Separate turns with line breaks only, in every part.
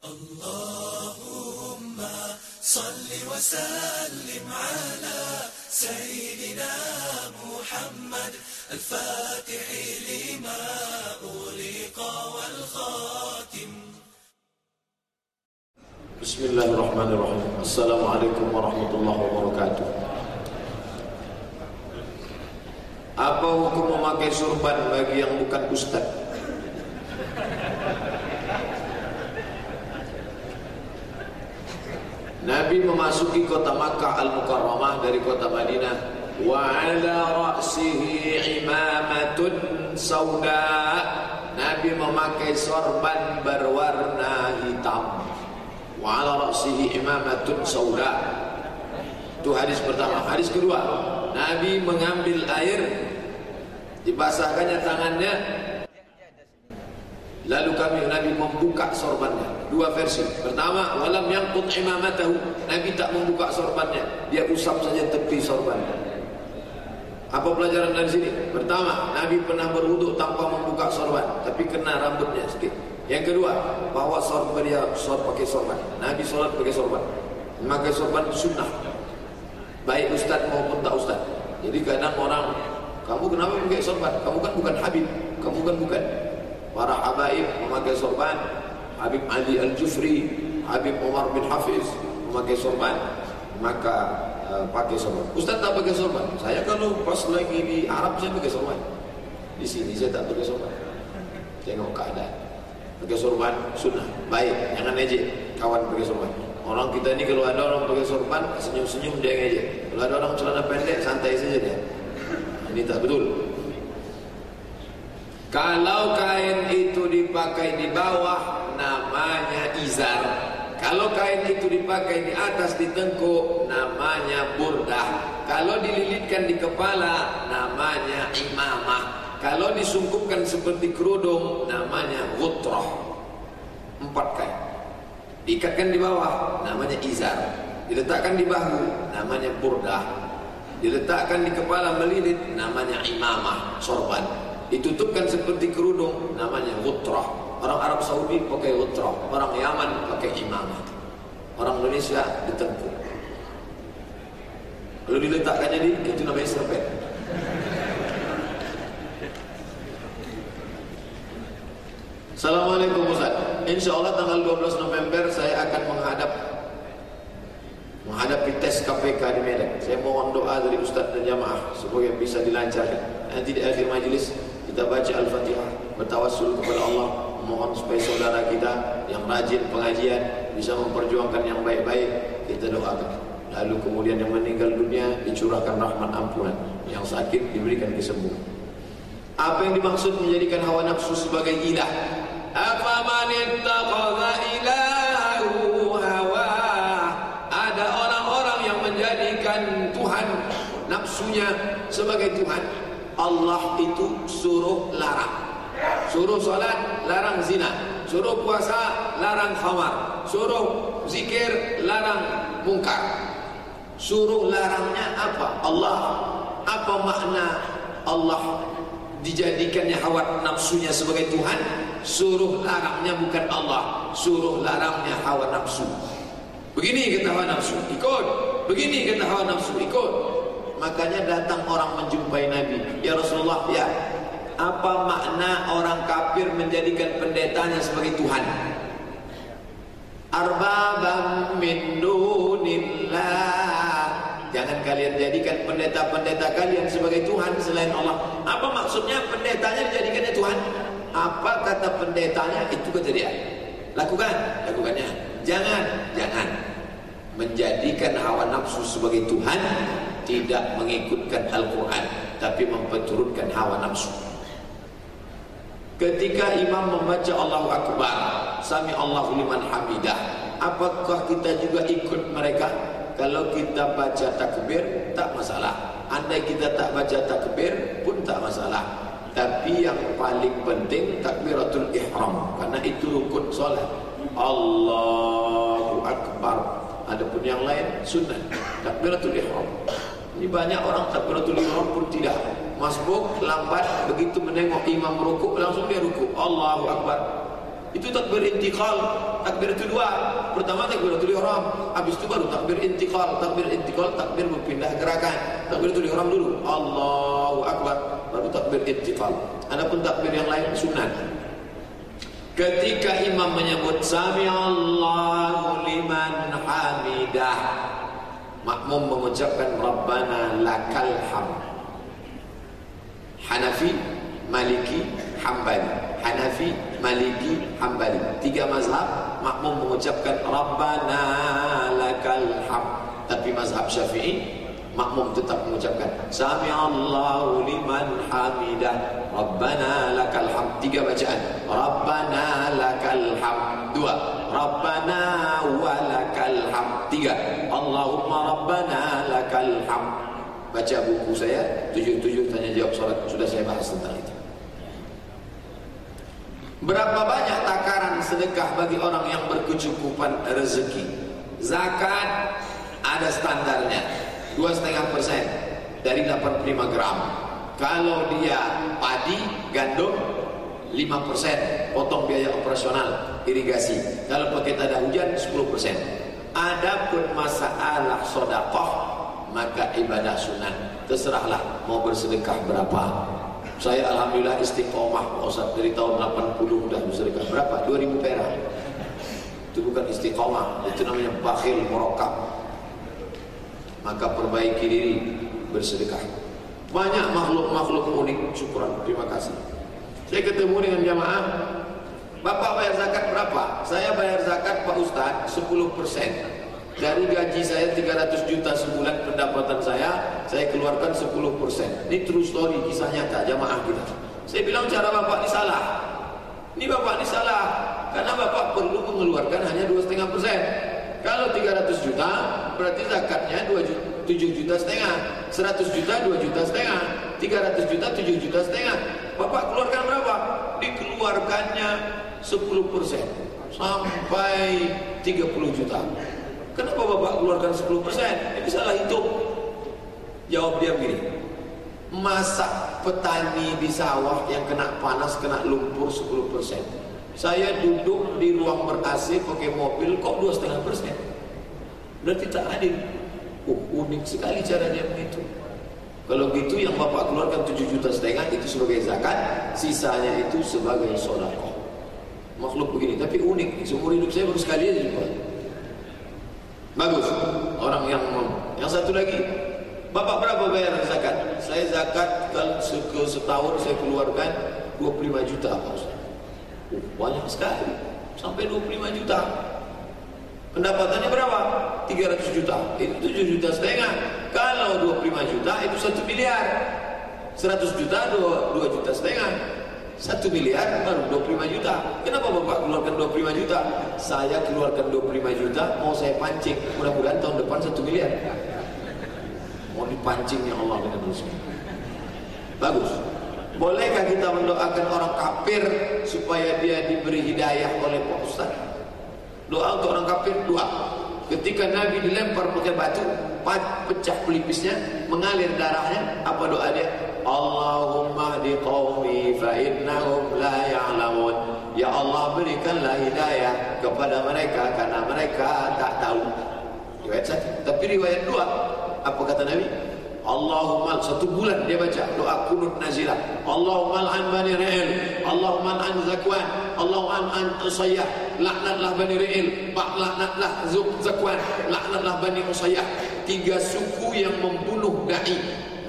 اللهم صل وسلم على سيدنا محمد الفاتح لما أغلق والخاتم.
بسم الله الرحمن الرحيم. السلام عليكم ورحمة الله وبركاته. Apa hukum memakai surban bagi yang bukan ustaz? Nabi memasuki kota Makkah Al-Mukarramah dari kota Madinah. Wa ala ra'sihi imamatun sauda. Nabi memakai sorban berwarna hitam. Wa ala ra'sihi imamatun sauda. Itu hadis pertama. Hadis kedua. Nabi mengambil air dibasahkannya tangannya. Lalu kami Nabi membuka sorbannya Dua versi. Pertama Walam yang pun imamatahu. Nabi tak membuka sorbannya Dia usap saja tepi sorbannya Apa pelajaran dari sini? Pertama Nabi pernah berwuduk tanpa membuka sorban Tapi kena rambutnya sedikit Yang kedua Bahawa sorban dia sor pakai sorban Nabi solat pakai sorban Memakai sorban sunnah. Baik ustaz maupun tak ustaz. Jadi kadang orang Kamu kenapa pakai sorban? Kamu kan bukan Habib. Kamu kan bukan para habaib memakai sorban Habib Ali Al-Jufri Habib Umar bin Hafiz memakai sorban maka uh, pakai sorban. Ustaz tak pakai sorban? Saya kalau pas lagi di Arab saya pakai sorban. Di sini saya tak pakai sorban. Tengok keadaan. Pakai sorban sunnah. Baik jangan ejek. Kawan pakai sorban. Orang kita ni kalau ada orang pakai sorban senyum-senyum dia ngejek kalau ada orang celana pendek santai saja dia. Ini tak betul kalau kain itu dipakai di bawah namanya izar. Kalau kain itu dipakai di atas di tengkuk namanya burdah. Kalau dililitkan di kepala namanya imamah. Kalau disungkupkan seperti kerudung namanya gutrah. Empat kain. Diikatkan di bawah namanya izar. Diletakkan di bahu namanya burdah. Diletakkan di kepala melilit namanya imamah, sorban ditutupkan seperti kerudung namanya gutrah orang Arab Saudi pakai gutrah orang Yaman pakai imamah. Orang Indonesia ditengkuk kalau diletakkan jadi itu namanya serpet. Assalamualaikum Ustaz. InsyaAllah tanggal 12 November saya akan menghadap menghadapi tes KPK di Medan. Saya mohon doa dari Ustaz dan jamaah supaya bisa dilancarkan. Nanti di akhir majlis kita baca Al-Fatihah bertawassul kepada Allah mohon supaya saudara kita yang rajin pengajian bisa memperjuangkan yang baik-baik kita doakan. Lalu kemudian yang meninggal dunia dicurahkan rahmat ampunan yang sakit diberikan kesembuhan. Apa yang dimaksud menjadikan hawa nafsu sebagai ilah? Apa man ittakhadha ilahu hawa. Ada orang-orang yang menjadikan Tuhan nafsunya sebagai Tuhan Allah itu suruh larang. Suruh salat larang zina. Suruh puasa larang khamar. Suruh zikir larang mungkar. Suruh larangnya apa? Allah. Apa makna Allah dijadikannya hawa nafsunya sebagai Tuhan? Suruh larangnya bukan Allah. Suruh larangnya hawa nafsu. Begini kata hawa nafsu ikut. Begini kata hawa nafsu ikut makanya datang orang menjumpai Nabi. Ya Rasulullah ya. Apa makna orang kafir menjadikan pendetanya sebagai Tuhan? Arbabam min dunillah. Jangan kalian jadikan pendeta-pendeta kalian sebagai Tuhan selain Allah. Apa maksudnya pendetanya dijadikannya Tuhan? Apa kata pendetanya? Itu kata dia lakukan lakukannya. Jangan jangan menjadikan hawa nafsu sebagai Tuhan tidak mengikutkan Al-Quran tapi memperturutkan hawa nafsu. Ketika imam membaca Allahu Akbar Sami Allahu liman hamidah Apakah kita juga ikut mereka? Kalau kita baca takbir Tak masalah. Andai kita tak baca takbir pun tak masalah. Tapi yang paling penting Takbiratul ihram. Karena itu rukun solat. Allahu Akbar. Adapun yang lain sunnah. Takbiratul ihram Ini banyak orang takbiratul ihram pun tidak masbuk lambat begitu menengok imam rukuk langsung dia rukuk Allahu akbar itu takbir intiqal takbir takbir itu dua. Pertama takbiratul ihram, habis itu baru takbir intiqal. Takbir intiqal takbir berpindah gerakan. Takbiratul ihram dulu. Allahu akbar, baru takbir intiqal. Adapun takbir yang lain sunat. Ketika imam menyebut sami Allahu liman hamidah, makmum mengucapkan rabbana lakal hamd. Hanafi, Maliki, Hambali. Hanafi, Maliki, Hambali. Tiga mazhab makmum mengucapkan Rabbana lakal ham. Tapi mazhab Syafi'i makmum tetap mengucapkan Sami Allahu liman hamidah. Rabbana lakal ham. Tiga bacaan. Rabbana lakal ham. Dua. Rabbana walakal ham. Tiga. Allahumma Rabbana lakal ham. Baca buku saya tujuh-tujuh tanya jawab solat sudah saya bahas tentang itu. Berapa banyak takaran sedekah bagi orang yang berkecukupan rezeki? Zakat ada standarnya, dua setengah persen dari 85 gram. Kalau dia padi, gandum, 5 persen potong biaya operasional irigasi. Kalau pakai tada hujan, 10 persen. Adapun masalah sodakoh, maka ibadah sunat. Terserahlah mau bersedekah berapa. Saya alhamdulillah istiqomah Ustaz dari tahun 80 sudah bersedekah berapa? 2000 perak. Itu bukan istiqomah, itu namanya bakhil merokap. Maka perbaiki diri bersedekah. Banyak makhluk-makhluk unik. Syukuran, terima kasih. Saya ketemu dengan jamaah. Bapak bayar zakat berapa? Saya bayar zakat Pak Ustaz 10 persen. Dari gaji saya 300 juta sebulan pendapatan saya, saya keluarkan 10 persen. Ini true story, kisah nyata jamaah kita. Saya bilang cara bapak ini salah. Ini bapak ini salah. Karena bapak perlu mengeluarkan hanya 2,5 persen. Kalau 300 juta, berarti zakatnya 2 juta, 7 juta setengah. 100 juta, 2 juta setengah. 300 juta, 7 juta setengah. Bapak? Dikeluarkannya 10 persen. Sampai 30 juta. Kenapa Bapak keluarkan 10 persen? Ini salah hitung. Jawab dia begini. Masa petani di sawah yang kena panas, kena lumpur 10 persen. Saya duduk di ruang ber-AC pakai mobil kok 2,5 persen. Berarti tak adil. Oh, unik sekali cara dia begitu. Kalau gitu yang Bapak keluarkan 7 juta setengah itu sebagai zakat, sisanya itu sebagai sodakoh. Makhluk begini, tapi unik. Seumur hidup saya baru sekali aja jumpa. Bagus. Orang yang yang satu lagi, Bapak berapa bayar zakat? Saya zakat kalau ke setahun saya keluarkan 25 juta, Pak Ustaz. Oh, banyak sekali. Sampai 25 juta. Pendapatannya berapa? 300 juta. Itu 7 juta setengah. Kalau 25 juta itu 1 miliar. 100 juta 2, 2 juta setengah. 1 miliar baru 25 juta. Kenapa Bapak keluarkan 25 juta? Saya keluarkan 25 juta mau saya pancing. Mudah-mudahan tahun depan 1 miliar. Mau dipancingnya Allah dengan rezeki. Bagus. Bolehkah kita mendoakan orang kafir supaya dia diberi hidayah oleh Pak Ustaz? Doa untuk orang kafir dua. Ketika Nabi dilempar pakai batu, pecah pelipisnya, mengalir darahnya, apa doa dia? Allahumma di qawmi fa innahum la ya'lamun. Ya Allah berikanlah hidayah kepada mereka karena mereka tak tahu. Riwayat satu. Tapi riwayat dua, apa kata Nabi? Allahumma satu bulan dia baca doa kunut nazilah. Allahumma al'an bani Ra'il, Allahumma al'an Zakwan, Allahumma al'an Usayyah, laknatlah bani Ra'il, laknatlah Zakwan, laknatlah bani Usayyah. Tiga suku yang membunuh dai.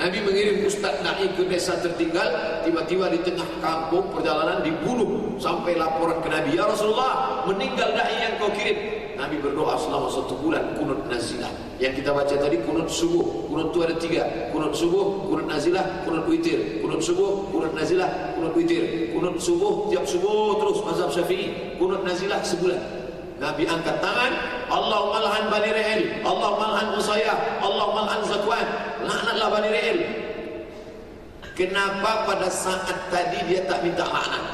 Nabi mengirim ustaz dai ke desa tertinggal, tiba-tiba di tengah kampung perjalanan dibunuh sampai laporan ke Nabi, "Ya Rasulullah, meninggal dai yang kau kirim." Nabi berdoa selama satu bulan kunut nazilah. Yang kita baca tadi kunut subuh. Kunut itu ada tiga. Kunut subuh, kunut nazilah, kunut witir. Kunut subuh, kunut nazilah, kunut witir. Kunut subuh, tiap subuh terus mazhab syafi'i. Kunut nazilah sebulan. Nabi angkat tangan. Allahumma lahan bani re'il. Allahumma lahan usayah. Allahumma lahan zakwan. Laknatlah bani re'il. Kenapa pada saat tadi dia tak minta laknat?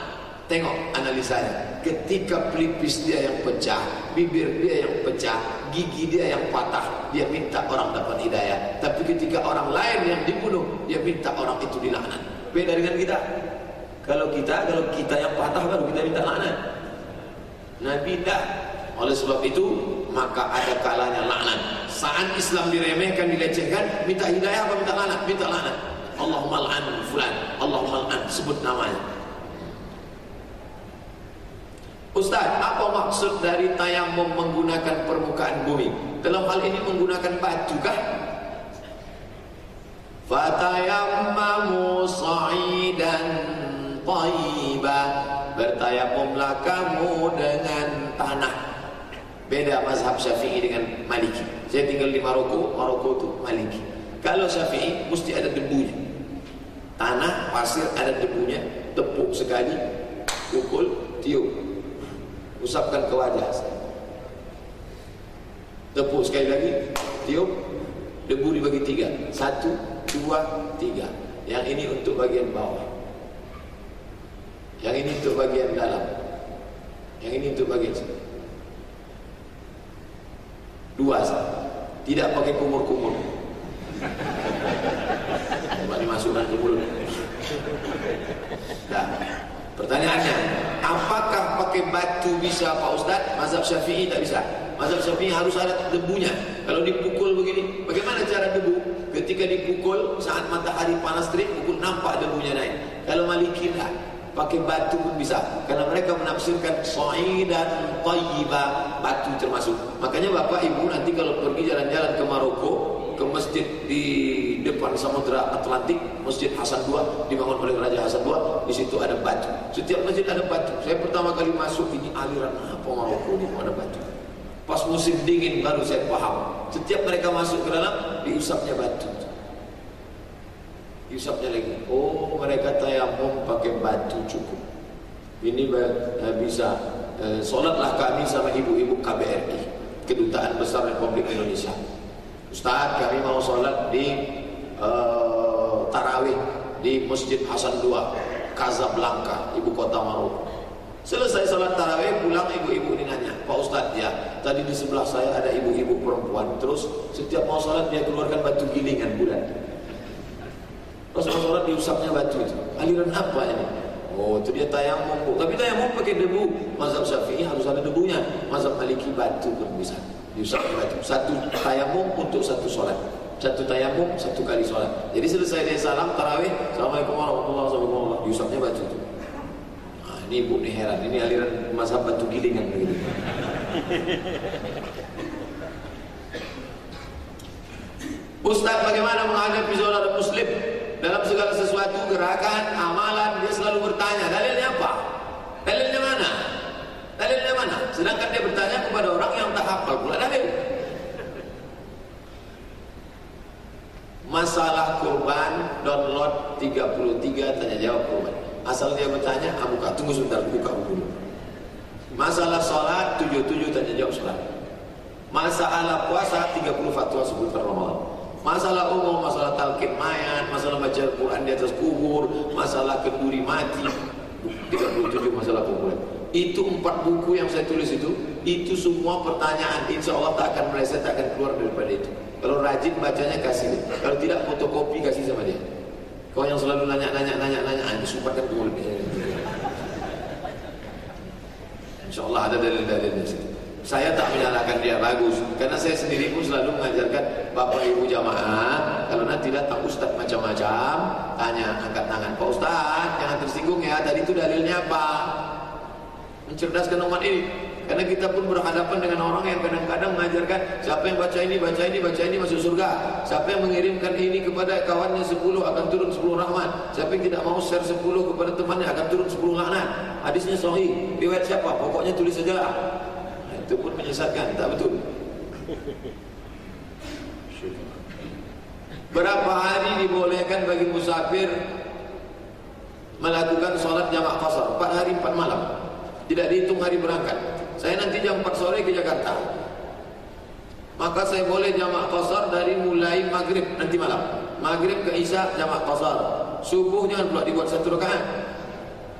Tengok analisanya. Ketika pelipis dia yang pecah, bibir dia yang pecah, gigi dia yang patah, dia minta orang dapat hidayah. Tapi ketika orang lain yang dibunuh, dia minta orang itu dilaknat. Beda dengan kita. Kalau kita, kalau kita yang patah baru kita minta laknat. Nabi tidak. Oleh sebab itu maka ada kalanya laknat. Saat Islam diremehkan, dilecehkan, minta hidayah apa minta laknat? Minta laknat. Allahumma al'an fulan, Allahumma al'an sebut namanya. Ustaz, apa maksud dari tayamum menggunakan permukaan bumi? Dalam hal ini menggunakan batu kah? Fatayammamu sa'idan tayyiba Bertayamumlah kamu dengan Beda mazhab syafi'i dengan maliki. Saya tinggal di Maroko, Maroko itu maliki. Kalau syafi'i mesti ada debunya. Tanah, pasir ada debunya. Tepuk sekali Pukul, tiup. Usapkan ke wajah tepuk sekali lagi tiup. Debu dibagi tiga. Satu dua tiga. Yang ini untuk bagian bawah. Yang ini untuk bagian dalam. Yang ini untuk bagian sini dua tidak pakai kumur-kumur Coba dimasukkan ke mulut Nah, pertanyaannya Apakah pakai batu bisa Pak Ustaz? Mazhab Syafi'i tak bisa. Mazhab Syafi'i harus ada debunya. Kalau dipukul begini, bagaimana cara debu? Ketika dipukul saat matahari panas terik, pukul nampak debunya naik. Kalau Maliki tak, pakai batu pun bisa. Karena mereka menafsirkan dan tayyiba, batu termasuk. Makanya Bapak Ibu nanti kalau pergi jalan-jalan ke Maroko, ke masjid di depan samudra Atlantik, Masjid Hasan II dibangun oleh Raja Hasan II, di situ ada batu. Setiap masjid ada batu. Saya pertama kali masuk ini aliran apa Maroko ini ada batu. Pas musim dingin baru saya paham. Setiap mereka masuk ke dalam diusapnya batu. Diusapnya lagi. Oh, mereka tayamum pakai batu. Ini eh, bisa eh, solatlah kami sama ibu-ibu KBRI, Kedutaan Besar Republik Indonesia. Ustaz kami mau sholat di uh, Tarawih di Masjid Hasan II Casablanca, ibu kota Maroko Selesai sholat Tarawih pulang ibu-ibu ini nanya Pak Ustaz ya tadi di sebelah saya ada ibu-ibu perempuan Terus setiap mau sholat dia keluarkan batu gilingan bulan Pas mau sholat diusapnya batu itu Aliran apa ini? Oh itu dia tayamum Tapi tayamum pakai debu Mazhab syafi'i harus ada debunya Mazhab maliki batu pun bisa batu. Satu tayamum untuk satu solat. Satu tayamum satu kali solat. Jadi selesai dia salam tarawih, assalamualaikum warahmatullahi wabarakatuh. Diusapnya batu itu. Nah, ini ibu ni heran. Ini aliran mazhab batu gilingan begitu. Ustaz bagaimana menghadapi saudara muslim dalam segala sesuatu gerakan amalan selalu bertanya dalilnya apa dalilnya mana Dalilnya mana? Sedangkan dia bertanya kepada orang yang tak hafal pula dalil. Masalah kurban download 33 tanya jawab kurban. Asal dia bertanya, ah, buka, tunggu sebentar, buka dulu. Masalah sholat 77 tanya jawab sholat. Masalah puasa 30 fatwa seputar Ramadan. Masalah umum, masalah talqin mayat, masalah baca Quran di atas kubur, masalah kenduri mati, 37 masalah populer. Itu empat buku yang saya tulis itu Itu semua pertanyaan. Insya Allah tak akan meleset, tak akan keluar daripada itu. Kalau rajin bacanya kasih dia. Kalau tidak fotokopi kasih sama dia. Kau yang selalu nanya-nanya Nanya-nanya ah, Ini sumpahkan ke mulut Insya Allah ada dalil-dalil di situ saya tak menyalahkan dia bagus. Karena saya sendiri pun selalu mengajarkan Bapak ibu jamaah Kalau nanti datang ustaz macam-macam Tanya angkat tangan Pak ustaz jangan tersinggung ya Tadi itu dalilnya apa? Mencerdaskan umat ini. Karena kita pun berhadapan dengan orang yang kadang-kadang mengajarkan siapa yang baca ini, baca ini, baca ini masuk surga. Siapa yang mengirimkan ini kepada kawannya 10 akan turun 10 rahmat. Siapa yang tidak mau share 10 kepada temannya akan turun 10 laknat. Hadisnya sahih. Riwayat siapa? pokoknya tulis saja nah, itu pun menyesatkan, tak betul berapa hari dibolehkan bagi musafir melakukan solat jamak qasar 4 hari 4 malam tidak dihitung hari berangkat. Saya nanti jam 4 sore ke Jakarta. Maka saya boleh jamak qasar dari mulai maghrib nanti malam. Maghrib ke Isya jamak qasar. Subuh jangan pula dibuat satu rakaat.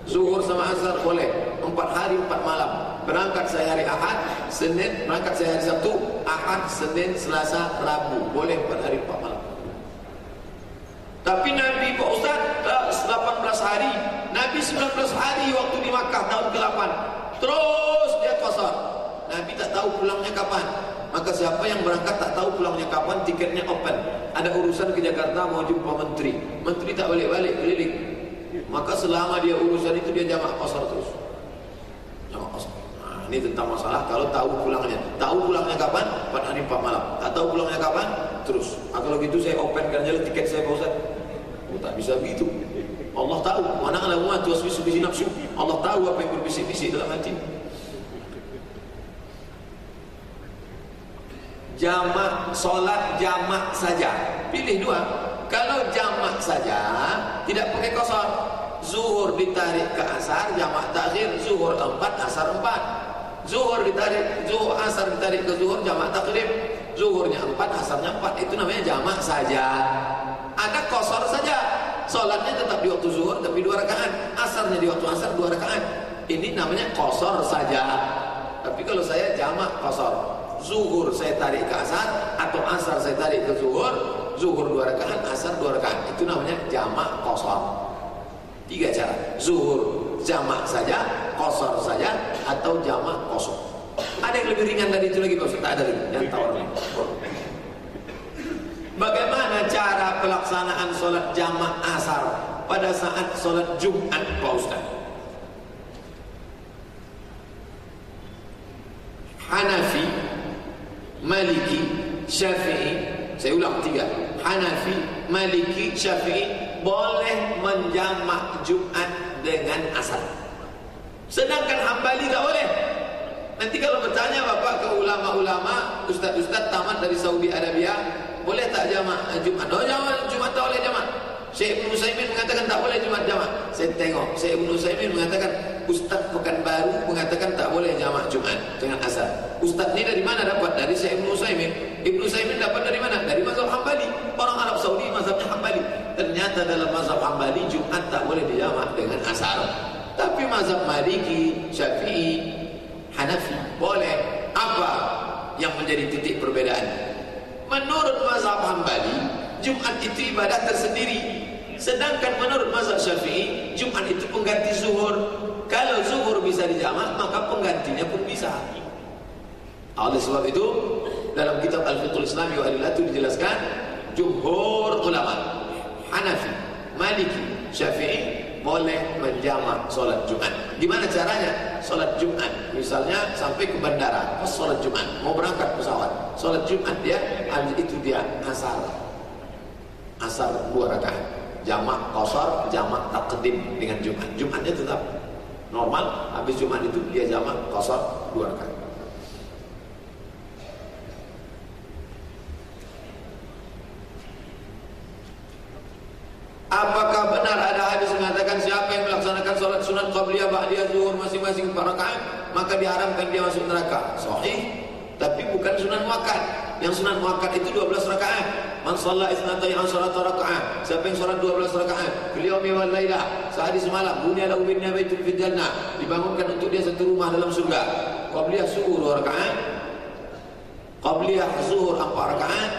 Zuhur sama asar boleh. Empat hari empat malam. Berangkat saya hari Ahad, Senin, berangkat saya hari Sabtu, Ahad, Senin, Selasa, Rabu. Boleh empat hari empat malam. Tapi Nabi Pak Ustaz 18 hari Nabi 19 hari waktu di Makkah tahun ke-8 Terus dia puasa Nabi tak tahu pulangnya kapan. Maka siapa yang berangkat tak tahu pulangnya kapan, tiketnya open. Ada urusan ke Jakarta mau jumpa menteri. Menteri tak balik-balik keliling. Maka selama dia urusan itu dia jamak kosor terus. Ini tentang masalah kalau tahu pulangnya. Tahu pulangnya kapan? Empat hari empat malam. Tak tahu pulangnya kapan? Terus. Nah, kalau gitu saya openkan jalan tiket saya Ustaz. Oh, tak bisa begitu. Allah tahu mana ala wa tuwaswisu bi nafsi. Allah tahu apa yang berbisik-bisik dalam hati. Jamak solat jamak saja. Pilih dua. Kalau jamak saja tidak pakai kosor. Zuhur ditarik ke asar, jamak takhir, zuhur empat, asar empat. Zuhur ditarik, zuhur asar ditarik ke zuhur, jamak takhir. Zuhurnya empat, asarnya empat. Itu namanya jamak saja. Ada kosor saja. Solatnya tetap di waktu zuhur tapi dua rakaat. Asarnya di waktu asar dua rakaat. Ini namanya kosor saja. Tapi kalau saya jamak kosor. Zuhur saya tarik ke asar atau asar saya tarik ke zuhur. Zuhur dua rakaat, asar dua rakaat. Itu namanya jamak kosor. Tiga cara. Zuhur jamak saja, kosor saja atau jamak kosor. Ada yang lebih ringan dari itu lagi Pak Ustaz? Tak ada lagi. Yang tawar lagi. Bagaimana cara pelaksanaan solat jamak asar pada saat solat Jumat Pak Ustaz? Hanafi, Maliki, Syafi'i, saya ulang tiga. Hanafi, Maliki, Syafi'i boleh menjamak Jumat dengan asar. Sedangkan Hambali tak boleh. Nanti kalau bertanya Bapak ke ulama-ulama, ustaz-ustaz tamat dari Saudi Arabia, boleh tak jamak Jumat? Oh, jamak Jumat tak boleh jamak. Syekh Ibn Usaimin mengatakan tak boleh Jumat jamak. Saya tengok Syekh Ibn Usaimin mengatakan Ustaz Pekanbaru mengatakan tak boleh jamak Jumat dengan asar. Ustaz ni dari mana dapat? Dari Syekh Ibn Usaimin. Ibn Usaimin dapat dari mana? Dari mazhab Hambali. Orang Arab Saudi mazhabnya Hambali. Ternyata dalam mazhab Hambali Jumat tak boleh dijamak dengan asar. Tapi mazhab Maliki, Syafi'i, Hanafi boleh. Apa yang menjadi titik perbedaan? Menurut mazhab Hambali, Jumat itu ibadah tersendiri. Sedangkan menurut mazhab Syafi'i, Jumat itu pengganti zuhur. Kalau zuhur bisa dijamak, maka penggantinya pun bisa. Oleh sebab itu, dalam kitab Al-Fiqhul Islami wa dijelaskan, jumhur ulama, Hanafi, Maliki, Syafi'i, boleh menjamak solat Jumat. Gimana caranya? Solat Jumat, misalnya sampai ke bandara, pas solat Jumat, mau berangkat pesawat, solat Jumat dia, habis itu dia asar, asar dua rakaat, jamak kosor, jamak takdim dengan Jumat. Jumatnya tetap normal, habis Jumat itu dia jamak kosor dua rakaat. Apakah benar ada hadis mengatakan siapa yang melaksanakan solat sunat qabliyah ba'diyah zuhur masing-masing empat rakaat maka diharamkan dia masuk neraka? Sahih. Tapi bukan sunat muakkad. Yang sunat muakkad itu 12 rakaat. Man shalla isnatai asharata rakaat. Siapa yang solat 12 rakaat? Beliau wal lailah. Sehari semalam bunya lahu bin baitul fil jannah. Dibangunkan untuk dia satu rumah dalam surga. Qabliyah zuhur dua rakaat. Qabliyah zuhur empat rakaat.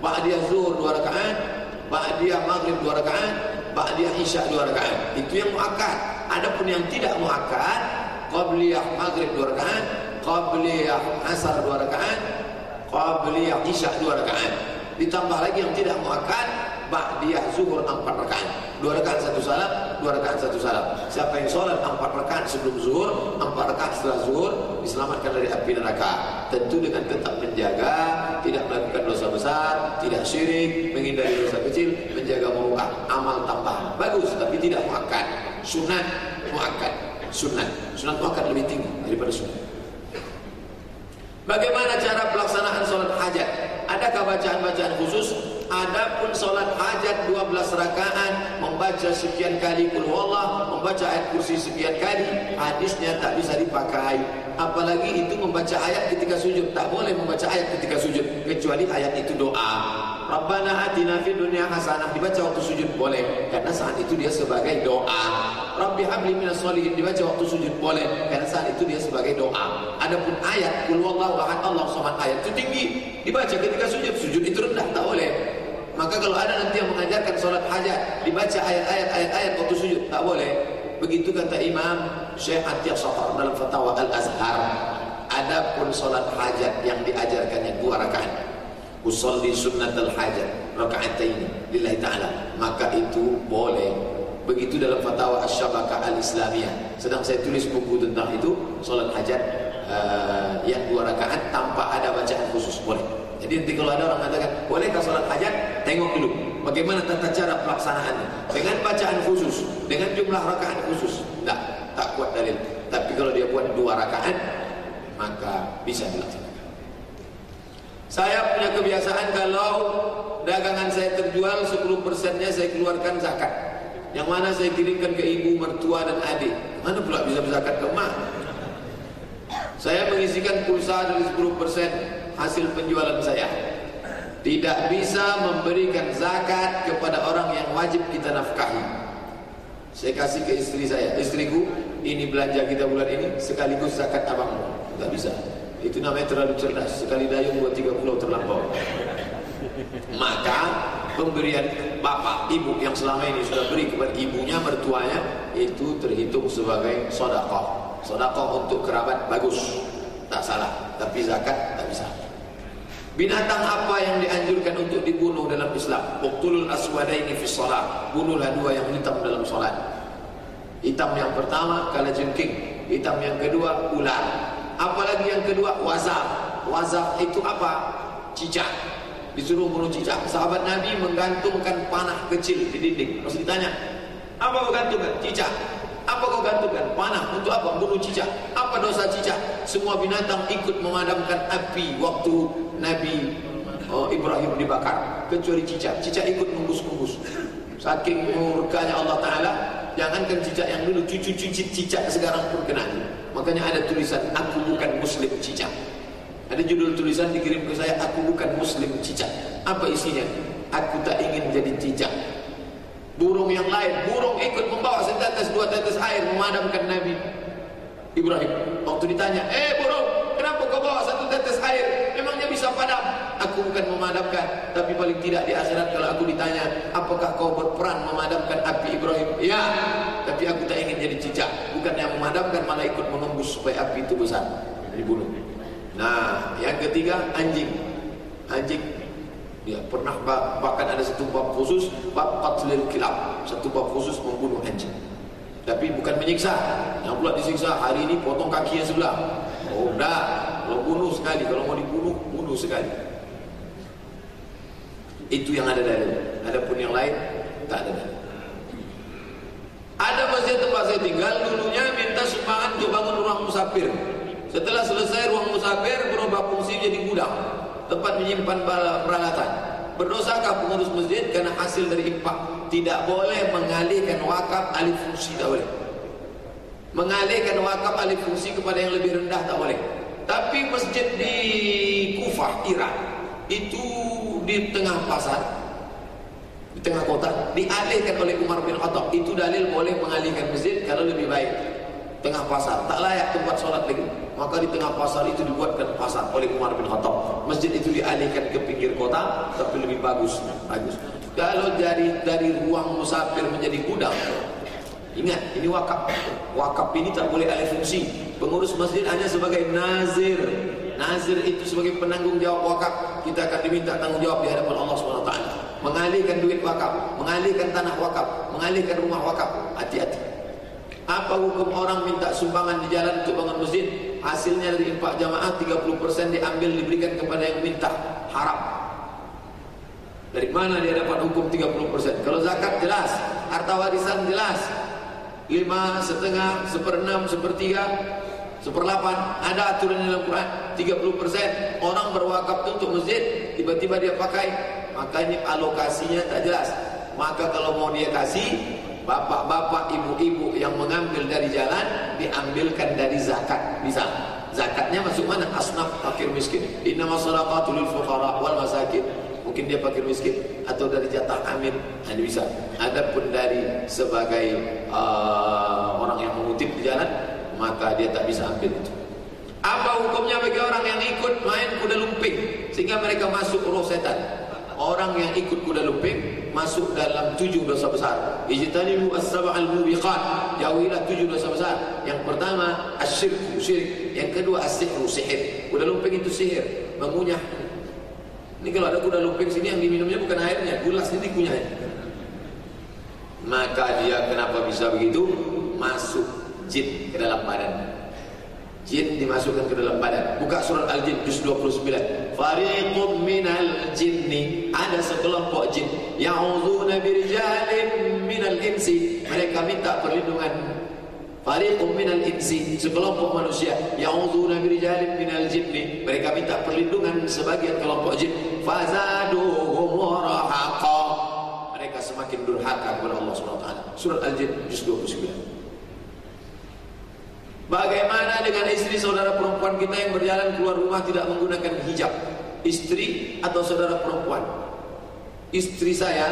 Ba'diyah zuhur dua rakaat. Ba'diyah maghrib dua rakaat, Ba'diyah isya dua rakaat. Itu yang muakkad. Adapun yang tidak muakkad, qabliyah maghrib dua rakaat, qabliyah asar dua rakaat, qabliyah isya dua rakaat. Ditambah lagi yang tidak muakkad, ba'diyah zuhur empat rakaat. Dua rakaat satu salam, dua rakaat satu salam. Siapa yang sholat empat rakaat sebelum zuhur, empat rakaat setelah zuhur, diselamatkan dari api neraka. Tentu dengan tetap menjaga, tidak melakukan dosa besar, tidak syirik, menghindari dosa kecil, menjaga muruah, amal tambahan. Bagus, tapi tidak muakkad. Sunat muakkad. Sunat. Sunat muakkad lebih tinggi daripada sunat. Bagaimana cara pelaksanaan solat hajat? Adakah bacaan-bacaan khusus? Adapun solat hajat 12 rakaat membaca sekian kali kul wallah, membaca ayat kursi sekian kali, hadisnya tak bisa dipakai. Apalagi itu membaca ayat ketika sujud, tak boleh membaca ayat ketika sujud kecuali ayat itu doa. Rabbana atina fid dunya hasanah dibaca waktu sujud boleh karena saat itu dia sebagai doa. Rabbi habli minas solihin dibaca waktu sujud boleh karena saat itu dia sebagai doa. Adapun ayat kul wallahu ahad Allah samad ayat itu tinggi dibaca ketika sujud, sujud itu rendah tak boleh. Maka kalau ada nanti yang mengajarkan solat hajat dibaca ayat-ayat ayat-ayat waktu sujud tak boleh. Begitu kata Imam Syekh Atiyah Safar dalam fatwa Al-Azhar. adapun solat hajat yang diajarkannya dua rakaat usolli sunnatul hajat ini lillahi ta'ala maka itu boleh begitu dalam fatwa asy-syabakah al-islamiyah sedang saya tulis buku tentang itu solat hajat uh, yang dua rakaat tanpa ada bacaan khusus boleh jadi nanti kalau ada orang mengatakan bolehkah solat hajat tengok dulu bagaimana tata cara pelaksanaannya dengan bacaan khusus dengan jumlah rakaat khusus tidak tak kuat dalil tapi kalau dia buat dua rakaat maka bisa dilaksanakan. Saya punya kebiasaan kalau dagangan saya terjual 10 persennya saya keluarkan zakat. Yang mana saya kirimkan ke ibu, mertua dan adik. Mana pula bisa berzakat ke emak? Saya mengisikan pulsa dari 10 persen hasil penjualan saya. Tidak bisa memberikan zakat kepada orang yang wajib kita nafkahi. Saya kasih ke istri saya, istriku, ini belanja kita bulan ini sekaligus zakat abangmu. Tak bisa. Itu namanya terlalu cerdas. Sekali dayung buat tiga pulau terlampau. Maka pemberian bapak ibu yang selama ini sudah beri kepada ibunya mertuanya itu terhitung sebagai sodakoh sodakoh untuk kerabat bagus. Tak salah. Tapi zakat tak bisa binatang apa yang dianjurkan untuk dibunuh dalam Islam uqtulul aswadaini fi shalah bunuhlah dua yang hitam dalam solat hitam yang pertama kalajengking hitam yang kedua ular Apalagi yang kedua wazaf. Wazaf itu apa? Cicak. Disuruh bunuh cicak. Sahabat Nabi menggantungkan panah kecil di dinding. Masih ditanya, apa kau gantungkan? Cicak. Apa kau gantungkan? Panah. Untuk apa? Bunuh cicak. Apa dosa cicak? Semua binatang ikut memadamkan api waktu Nabi oh, Ibrahim dibakar. Kecuali cicak. Cicak ikut menggus-menggus. Saking murkanya Allah Ta'ala Jangankan cicak yang dulu Cucu-cucu cicak sekarang pun kena Makanya ada tulisan Aku bukan muslim cicak Ada judul tulisan dikirim ke saya Aku bukan muslim cicak Apa isinya? Aku tak ingin jadi cicak Burung yang lain. Burung ikut membawa setetes dua tetes air Memadamkan Nabi Ibrahim. Waktu ditanya Eh burung Kenapa kau bawa satu tetes air? Memangnya bisa padam. Aku bukan memadamkan tapi paling tidak di akhirat kalau aku ditanya apakah kau berperan memadamkan api Ibrahim? Ya tapi aku tak ingin jadi cicak bukan yang memadamkan malah ikut menembus supaya api itu besar. Dibunuh nah yang ketiga anjing. Anjing ya pernah bahkan ada satu bab khusus bab qatlil kilab. Satu bab khusus membunuh anjing tapi bukan menyiksa. Yang pula disiksa hari ini potong kaki yang sebelah. Oh dah. Kalau bunuh sekali. Kalau mau dibunuh bunuh sekali. Itu yang ada dalil. Adapun yang lain tak ada dalil. Ada masjid tempat saya tinggal dulunya minta sumbangan untuk bangun ruang musafir. Setelah selesai ruang musafir berubah fungsi jadi gudang tempat menyimpan peralatan. Berdosakah pengurus masjid karena hasil dari impak tidak boleh mengalihkan wakaf alih fungsi tak boleh. Mengalihkan wakaf alih fungsi kepada yang lebih rendah tak boleh. Tapi masjid di Kufah, Irak itu di tengah pasar di tengah kota dialihkan oleh Umar bin Khattab itu dalil boleh mengalihkan masjid kalau lebih baik tengah pasar. Tak layak tempat solat lagi. Maka di tengah pasar itu dibuatkan pasar oleh Umar bin Khattab. Masjid itu dialihkan ke pinggir kota tapi lebih bagus. Bagus. Kalau dari dari ruang musafir menjadi gudang ingat ini wakaf. Wakaf ini tak boleh alih fungsi. Pengurus masjid hanya sebagai nazir. Nazir itu sebagai penanggung jawab wakaf. Kita akan diminta tanggung jawab di hadapan Allah SWT Mengalihkan duit wakaf Mengalihkan tanah wakaf Mengalihkan rumah wakaf. Hati-hati Apa hukum orang minta sumbangan di jalan untuk bangun masjid? Hasilnya dari impak jamaah 30% diambil diberikan kepada yang minta. Haram. Dari mana dia dapat hukum 30% Kalau zakat jelas. Harta warisan jelas. Lima, setengah, seperenam, sepertiga Seperlapan. Ada aturan dalam Quran 30% orang berwakaf untuk masjid tiba-tiba dia pakai. Maka ini alokasinya tak jelas. Maka kalau mau dia kasih bapak-bapak ibu-ibu yang mengambil dari jalan diambilkan dari zakat. Bisa. Zakatnya masuk mana? Asnaf fakir miskin. Inna masalaqatul fuqara wal masakin. Mungkin dia fakir miskin atau dari jatah amin. Ini bisa. Adapun dari sebagai uh, orang yang mengutip di jalan maka dia tak bisa ambil itu. Apa hukumnya bagi orang yang ikut main kuda lumping? Sehingga mereka masuk roh setan? Orang yang ikut kuda lumping masuk dalam tujuh dosa besar. Ijtanibu as-sab'al mubiqat. jauhilah tujuh dosa besar. Yang pertama asyirku syirik, yang kedua asihru sihir. Kuda lumping itu sihir, mengunyah. Ini kalau ada kuda lumping sini yang diminumnya bukan airnya, gula ini dikunyahnya. Maka dia kenapa bisa begitu? Masuk jin ke dalam badan. Jin dimasukkan ke dalam badan. Buka surat Al-Jin juz 29. Fariqum minal jinni ada sekelompok jin ya'udzuna birjalin minal insi. Mereka minta perlindungan Fariqum minal insi sekelompok manusia ya'udzuna birjalin minal jinni. Mereka minta perlindungan sebagian kelompok jin. Fazaduhum rahaqa. Mereka semakin durhaka kepada Allah Subhanahu wa taala. Surat Al-Jin juz 29. Bagaimana dengan istri saudara perempuan kita yang berjalan keluar rumah tidak menggunakan hijab? Istri atau saudara perempuan? Istri saya,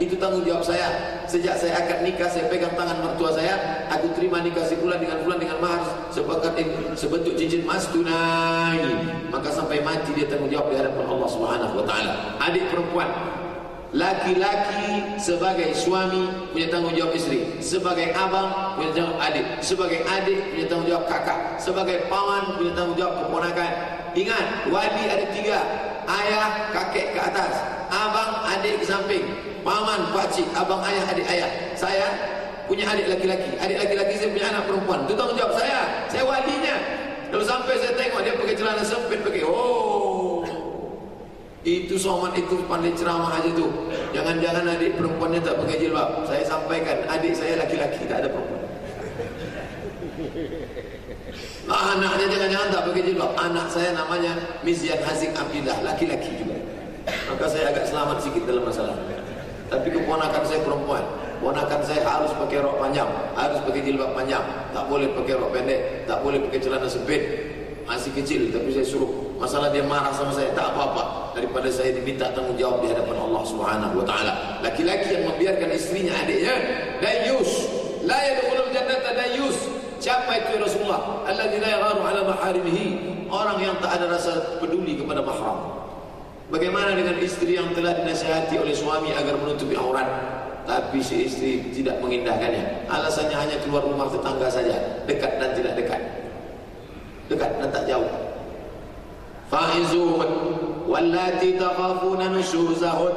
itu tanggung jawab saya. Sejak saya akan nikah, saya pegang tangan mertua saya. Aku terima nikah si bulan dengan bulan dengan mahar sebakat sebentuk cincin emas tunai. Maka sampai mati dia tanggung jawab di hadapan Allah Subhanahu Wa Taala. Adik perempuan, Laki-laki sebagai suami punya tanggung jawab istri Sebagai abang punya tanggung jawab adik Sebagai adik punya tanggung jawab kakak Sebagai paman punya tanggung jawab keponakan. Ingat, wali ada tiga Ayah, kakek ke atas Abang, adik ke samping Paman, pakcik, abang, ayah, adik, ayah. Saya punya adik laki-laki Adik laki-laki saya punya anak perempuan. Itu tanggung jawab saya Saya walinya. Kalau sampai saya tengok dia pakai celana sempit pakai Oh itu soman itu pandai ceramah aja tuh. Jangan-jangan adik perempuannya tak pakai jilbab. Saya sampaikan adik saya laki-laki tak ada perempuan. Ah, anaknya jangan-jangan tak pakai jilbab. Anak saya namanya Mizian Hazik Abdillah, laki-laki juga. Maka saya agak selamat sikit dalam masalah. Tapi keponakan saya perempuan. Keponakan saya harus pakai rok panjang, harus pakai jilbab panjang. Tak boleh pakai rok pendek, tak boleh pakai celana sempit. Masih kecil tapi saya suruh Masalah dia marah sama saya tak apa-apa daripada saya diminta tanggungjawab di hadapan Allah Subhanahu wa taala. Laki-laki yang membiarkan istrinya adiknya dayus la yadkhulul jannata dayus. Siapa itu ya Rasulullah? Alladzi la yagharu ala maharimihi. Orang yang tak ada rasa peduli kepada mahram. Bagaimana dengan istri yang telah dinasihati oleh suami agar menutupi aurat tapi si istri tidak mengindahkannya. Alasannya hanya keluar rumah tetangga saja, dekat dan tidak dekat. Dekat dan tak jauh. Faizun. Wallati takhafuna nusyuzahun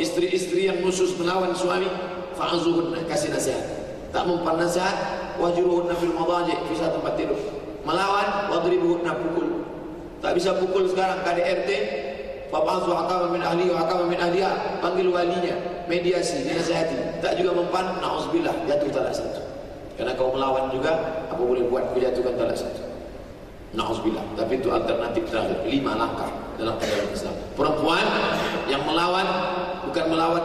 Istri-istri yang nusus melawan suami Fa'izuhun Kasih nasihat. Tak mempan nasihat Wajruhun fil madajik Bisa tempat tidur. Melawan Wadribuhun pukul. Tak bisa pukul sekarang KDRT Fapazu hakama min ahli Hakama min ahliya. Panggil walinya Mediasi Dinasihati. Tak juga mempan Na'udzubillah Jatuh talak satu. Karena kau melawan juga Apa boleh buat Kau jatuhkan talak satu Nauzubillah. Tapi itu alternatif terakhir. Lima langkah dalam ajaran Islam. Perempuan yang melawan bukan melawan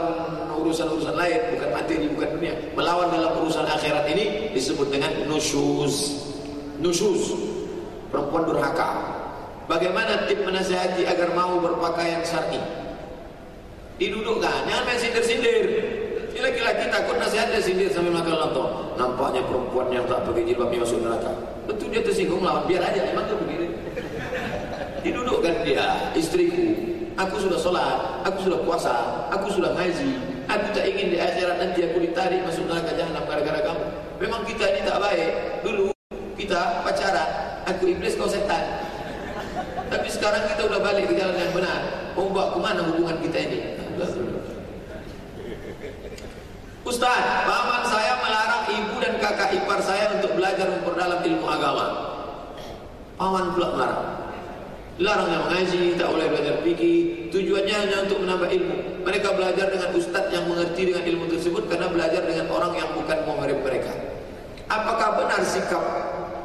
urusan-urusan lain, bukan materi, bukan dunia. Melawan dalam urusan akhirat ini disebut dengan nusyuz. Nusyuz. Perempuan durhaka. Bagaimana tip menasihati agar mau berpakaian syar'i? Didudukkan, jangan main sindir-sindir. Laki-laki takut nasihatnya sindir sambil makan lontong. Nampaknya perempuan yang tak pakai jilbab masuk neraka. Betul dia tersinggung lawan biar aja memang tu begini. Didudukkan dia, istriku. Aku sudah sholat, aku sudah puasa, aku sudah ngaji. Aku tak ingin di akhirat nanti aku ditarik masuk neraka jahanam gara-gara kamu. Memang kita ini tak baik. Dulu kita pacaran, aku iblis kau setan. Tapi sekarang kita sudah balik ke jalan yang benar. Mau bawa ke mana hubungan kita ini? Ustaz, paman saya melarang ibu dan kakak ipar saya untuk belajar memperdalam ilmu agama. Paman pula melarang. Larang yang mengaji, tak boleh belajar fikih. Tujuannya hanya untuk menambah ilmu. Mereka belajar dengan ustaz yang mengerti dengan ilmu tersebut karena belajar dengan orang yang bukan muharib mereka. Apakah benar sikap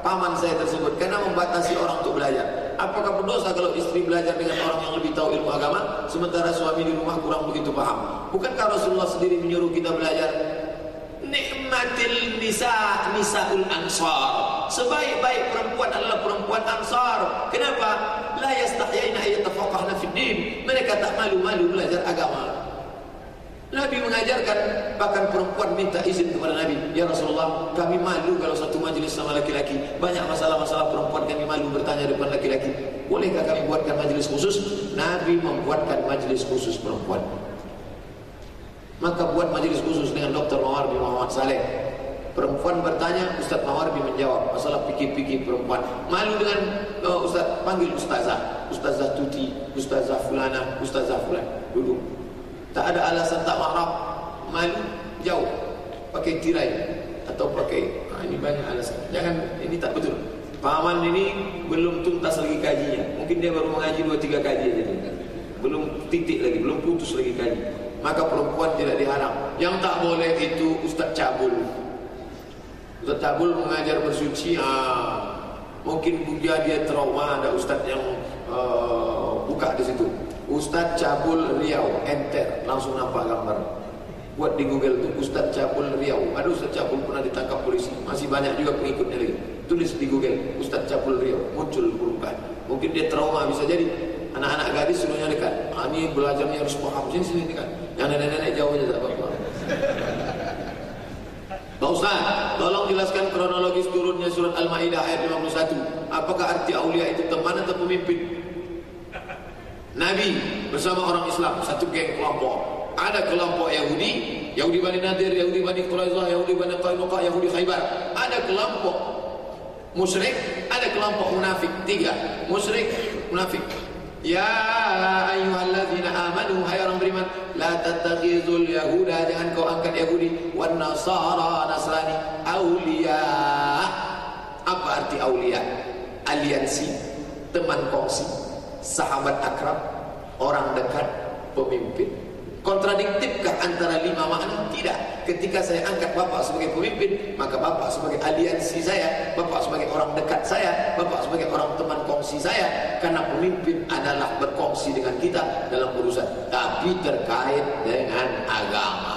paman saya tersebut karena membatasi orang untuk belajar? Apakah berdosa kalau istri belajar dengan orang yang lebih tahu ilmu agama sementara suami di rumah kurang begitu paham? Bukankah Rasulullah sendiri menyuruh kita belajar nikmatil nisa nisaul ansar. Sebaik-baik perempuan adalah perempuan ansar. Kenapa? La yastahyaina ayatafaqahna fid din. Mereka tak malu-malu belajar agama. Nabi mengajarkan bahkan perempuan minta izin kepada Nabi Ya Rasulullah kami malu kalau satu majlis sama laki-laki Banyak masalah-masalah perempuan kami malu bertanya depan laki-laki Bolehkah kami buatkan majlis khusus? Nabi membuatkan majlis khusus perempuan Maka buat majlis khusus dengan Dr. Mawar bin Muhammad Saleh Perempuan bertanya, Ustaz Mawardi menjawab masalah pikir-pikir perempuan. Malu dengan oh, Ustaz panggil Ustazah, Ustazah Tuti, Ustazah Fulana, Ustazah Fulan. Duduk. Tak ada alasan tak mahram. Malu, jauh. Pakai tirai atau pakai ha, ini banyak alasan. Jangan ini tak betul. Paman ini belum tuntas lagi kajinya. Mungkin dia baru mengaji dua tiga kaji aja Belum titik lagi, belum putus lagi kaji. Maka perempuan tidak diharap. Yang tak boleh itu Ustaz Cabul. Ustaz Cabul mengajar bersuci ah, Mungkin dia dia trauma Ada Ustaz yang uh, Buka di situ. Ustaz Cabul Riau Enter. Langsung nampak gambar. Buat di Google itu Ustaz Cabul Riau. Ada Ustaz Cabul pernah ditangkap polisi. Masih banyak juga pengikutnya lagi. Tulis di Google Ustaz Cabul Riau. Muncul perubahan. Mungkin dia trauma bisa jadi. Anak-anak gadis suruhnya dekat. Ah, Ini belajarnya harus paham. Sini sini dekat. Yang nenek-nenek jauh aja tak apa-apa Pak Ustaz, tolong jelaskan kronologis turunnya surat Al-Ma'idah ayat 51. Apakah arti awliya itu teman atau pemimpin? Nabi bersama orang Islam, satu geng kelompok. Ada kelompok Yahudi, Yahudi Bani Nadir, Yahudi Bani Quraizah, Yahudi Bani Qainuqa, Yahudi Khaybar. Ada kelompok musyrik, ada kelompok munafik. Tiga, musyrik, munafik. Ya ayyuhalladzina amanu hai orang beriman la tattakhizul yahuda jangan kau angkat yahudi wan nasara nasrani auliya apa arti auliya aliansi teman kongsi sahabat akrab orang dekat pemimpin Kontradiktifkah antara lima makna? Tidak. Ketika saya angkat bapak sebagai pemimpin, maka bapak sebagai aliansi saya, bapak sebagai orang dekat saya, bapak sebagai orang teman kongsi saya. Karena pemimpin adalah berkongsi dengan kita dalam urusan. Tapi terkait dengan agama.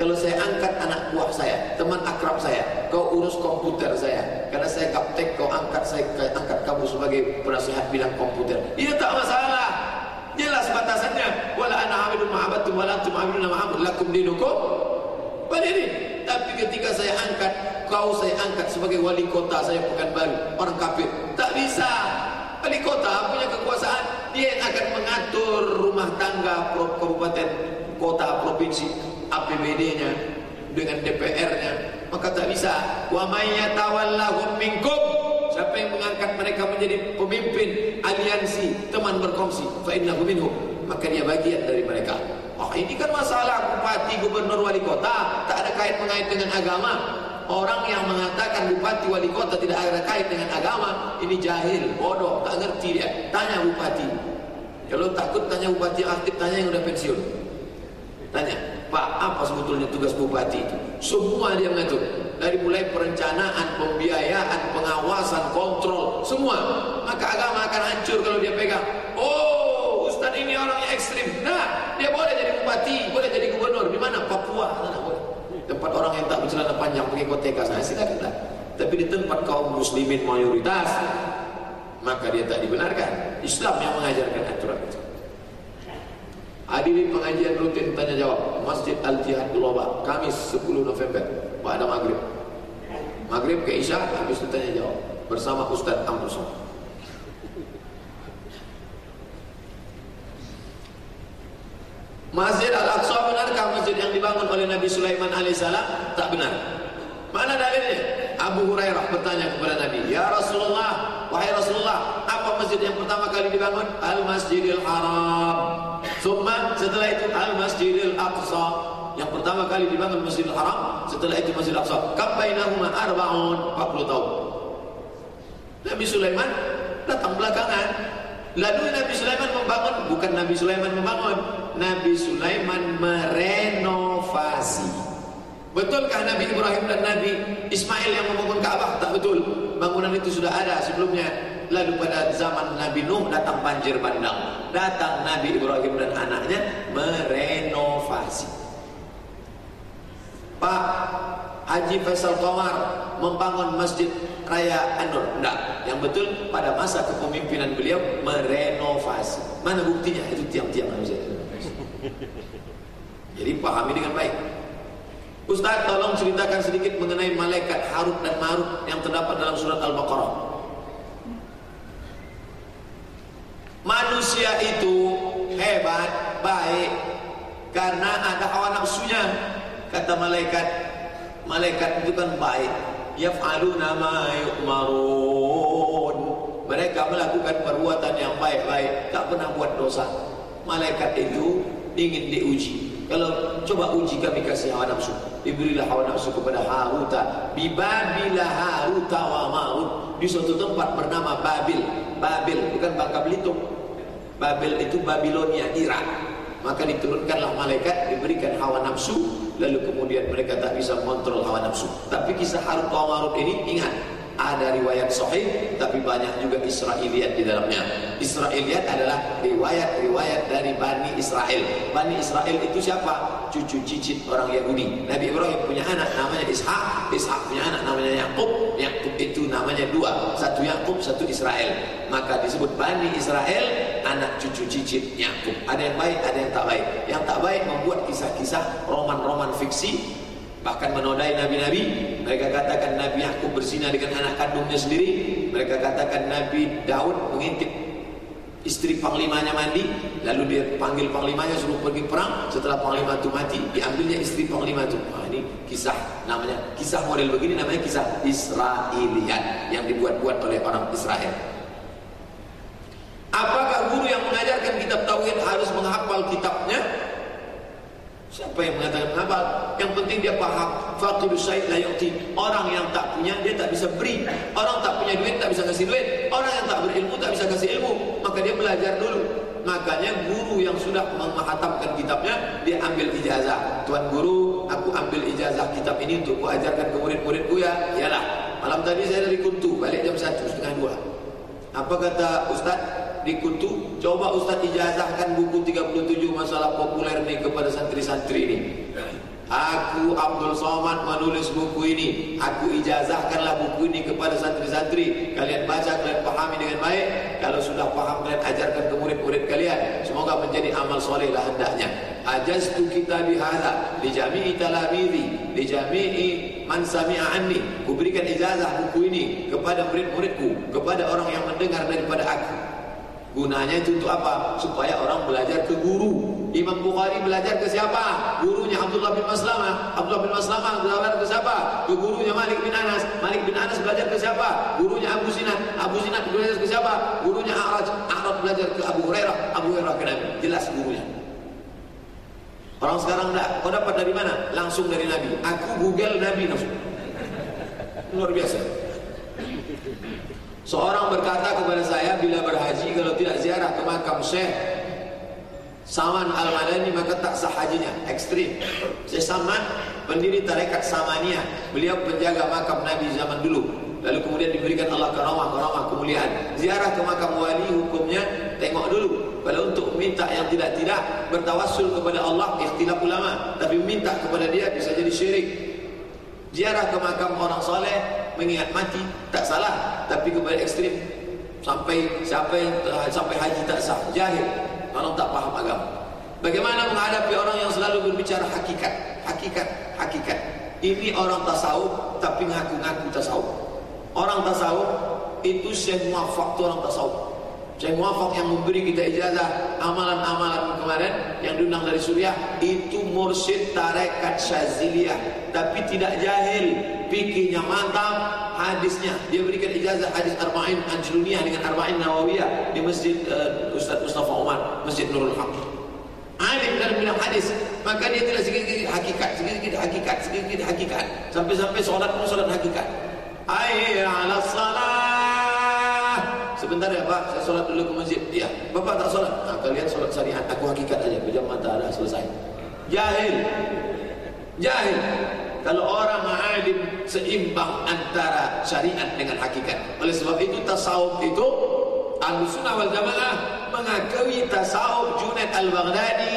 Kalau saya angkat anak buah saya, teman akrab saya, kau urus komputer saya. Karena saya kaptek, kau angkat saya angkat kamu sebagai penasihat bilang komputer. Ini tak masalah. Jelas batasannya. Wala ana amilun ma'abattum wala antum amilun ma'amud lakum dinukum. Berdiri. Tapi ketika saya angkat, kau saya angkat sebagai wali kota saya Pekanbaru, orang kafir. Tak bisa. Wali kota punya kekuasaan. Dia yang akan mengatur rumah tangga kabupaten, kota, provinsi, APBD-nya dengan DPR-nya. Maka tak bisa. Wa may yatawallahum minkum siapa yang mengangkat mereka menjadi pemimpin aliansi teman berkongsi fa innahu minhum maka dia bagian dari mereka. Oh ini kan masalah bupati gubernur wali kota. Tak ada kait mengait dengan agama. Orang yang mengatakan bupati wali kota tidak ada kait dengan agama ini jahil bodoh tak ngerti dia. Tanya bupati. Kalau takut tanya bupati aktif tanya yang sudah pensiun. Tanya pak apa sebetulnya tugas bupati itu? Semua dia mengatur dari mulai perencanaan, pembiayaan, pengawasan, kontrol, semua. Maka agama akan hancur kalau dia pegang. Oh, Ustaz ini orangnya ekstrim. Nah, dia boleh jadi bupati, boleh jadi gubernur. Di mana? Papua. Nah. Tempat orang yang tak bercelana panjang pergi koteka sana silakan. Tapi di tempat kaum muslimin mayoritas, maka dia tak dibenarkan. Islam yang mengajarkan aturan itu. Hadirin pengajian rutin tanya jawab Masjid Al-Jihad Global Kamis 10 November maghrib ke isya habis itu tanya jawab bersama Ustaz Amr Masjid Al-Aqsa benarkah masjid yang dibangun oleh Nabi Sulaiman alaihissalam? Tak benar. Mana dalilnya? Abu Hurairah bertanya kepada Nabi, "Ya Rasulullah, wahai Rasulullah, apa masjid yang pertama kali dibangun? Al-Masjidil Haram." Thumma setelah itu Al-Masjidil Aqsa yang pertama kali dibangun Masjidil Haram, setelah itu Masjidil Aqsa. Kam bainahuma arba'un 40 tahun. Nabi Sulaiman datang belakangan. Lalu Nabi Sulaiman membangun, bukan Nabi Sulaiman membangun, Nabi Sulaiman merenovasi. Betulkah Nabi Ibrahim dan Nabi Ismail yang membangun Ka'bah? Tak betul. Bangunan itu sudah ada sebelumnya. Lalu pada zaman Nabi Nuh datang banjir bandang. Datang Nabi Ibrahim dan anaknya merenovasi. Pak Haji Faisal Qamar membangun Masjid Raya Anur. Tidak. Yang betul pada masa kepemimpinan beliau merenovasi. Mana buktinya? Itu tiang-tiang manusia. Jadi pahami dengan baik. Ustaz tolong ceritakan sedikit mengenai malaikat Harut dan Marut yang terdapat dalam surat Al-Baqarah. Manusia itu hebat, baik karena ada hawa nafsunya. Kata malaikat, malaikat itu kan baik yaf'aluna ma yu'marun mereka melakukan perbuatan yang baik-baik tak pernah buat dosa malaikat itu ingin diuji kalau coba uji kami kasih hawa nafsu. Diberilah hawa nafsu kepada Haruta bibabilah Haruta wa Marut di suatu tempat bernama Babil. Babil bukan Bangka Belitung. Babil itu Babilonia Irak. Maka diturunkanlah malaikat diberikan hawa nafsu. Lalu kemudian mereka tak bisa mengontrol hawa nafsu. Tapi kisah Harut wa Marut ini ingat ada riwayat sahih tapi banyak juga Israiliyat di dalamnya. Israiliyat adalah riwayat-riwayat dari Bani Israel. Bani Israel itu siapa? Cucu cicit orang Yahudi. Nabi Ibrahim punya anak namanya Ishak, Ishak punya anak namanya Yakub. Yakub itu namanya dua, satu Yakub, satu Israel. Maka disebut Bani Israel, anak cucu cicit Yakub. Ada yang baik, ada yang tak baik. Yang tak baik membuat kisah-kisah roman-roman fiksi bahkan menodai nabi-nabi mereka katakan Nabi Yakub berzina dengan anak kandungnya sendiri. Mereka katakan Nabi Daud mengintip istri panglimanya mandi. Lalu dia panggil panglimanya suruh pergi perang. Setelah panglima itu mati diambilnya istri panglima itu. Nah, ini kisah namanya kisah model begini namanya kisah Israelian yang dibuat-buat oleh orang Israel. Apakah guru yang mengajarkan kitab Tauhid harus menghafal kitabnya Siapa yang mengatakan hafal? Yang penting dia paham. Syait la yu'ti. Orang yang tak punya dia tak bisa beri. Orang tak punya duit tak bisa kasih duit. Orang yang tak berilmu tak bisa kasih ilmu. Maka dia belajar dulu. Makanya guru yang sudah menghatamkan kitabnya dia ambil ijazah. Tuan guru, aku ambil ijazah kitab ini untuk ku ajarkan ke murid-muridku ya. Iyalah. Malam tadi saya dari Kuntu, balik jam 1 setengah 2. Apa kata ustaz? Di Kutu coba Ustaz ijazahkan buku 37 masalah populer ni kepada santri-santri ini Aku Abdul Somad menulis buku ini. Aku ijazahkanlah buku ini kepada santri-santri. Kalian baca, kalian pahami dengan baik. Kalau sudah paham, kalian ajarkan ke murid-murid kalian. Semoga menjadi amal soleh lah hendaknya. Ajaztu kita bihada Di jami'i talabiri Di jami'i man sami'a anni. Kuberikan ijazah buku ini Kepada murid-muridku Kepada orang yang mendengar daripada aku Gunanya itu untuk apa? Supaya orang belajar ke guru. Imam Bukhari belajar ke siapa? Gurunya Abdullah bin Maslamah. Abdullah bin Maslamah belajar ke siapa? Ke gurunya Malik bin Anas. Malik bin Anas belajar ke siapa? Gurunya Abu Sinat. Abu Sinat belajar ke siapa? Gurunya A'raj. A'raj belajar ke Abu Hurairah. Abu Hurairah ke Nabi. Jelas gurunya. Orang sekarang enggak. Kau dapat dari mana? Langsung dari Nabi. Aku Google Nabi langsung. Luar biasa. Seorang berkata kepada saya bila berhaji kalau tidak ziarah ke makam Syekh Saman Al-Madani maka tak sah hajinya. Ekstrim. Syekh Saman pendiri tarekat Samania Beliau penjaga makam Nabi zaman dulu. Lalu kemudian diberikan Allah karamah-karamah kemuliaan. Ziarah ke makam wali hukumnya Tengok dulu. Kalau untuk minta yang tidak-tidak Bertawassul kepada Allah Ikhtilaf ulama. Tapi minta kepada dia bisa jadi syirik. Ziarah ke makam orang soleh mengingat mati tak salah. Tapi kepada ekstrim sampai siapa yang sampai haji tak sah jahil. Orang tak faham agama. Bagaimana menghadapi orang yang selalu berbicara hakikat? Hakikat hakikat. Ini orang tasawuf tapi ngaku-ngaku tasawuf. Orang tasawuf itu semua faktor orang tasawuf Syekh Muafak yang memberi kita ijazah amalan-amalan kemarin yang diundang dari Suriah itu mursyid tarekat syaziliyah tapi tidak jahil fikihnya mantap, hadisnya dia berikan ijazah hadis Arba'in Anjluniyah dengan Arba'in Nawawiyah di Masjid uh, Ustaz Mustafa Umar, Masjid Nurul Haq. Alim dalam bidang hadis, maka dia tidak sedikit-sedikit hakikat, sedikit-sedikit hakikat, sedikit-sedikit hakikat, sampai-sampai solat pun solat hakikat. Ayya ala salah. Sebentar ya Pak, saya solat dulu ke masjid. Iya, Bapak tak solat. Nah, kalian solat syariat, aku hakikat aja. Pejam mata ada selesai. Jahil. Jahil. Kalau orang alim seimbang antara syariat dengan hakikat. Oleh sebab itu tasawuf itu Al-Sunnah wal Jamaah mengakui tasawuf Junaid Al-Baghdadi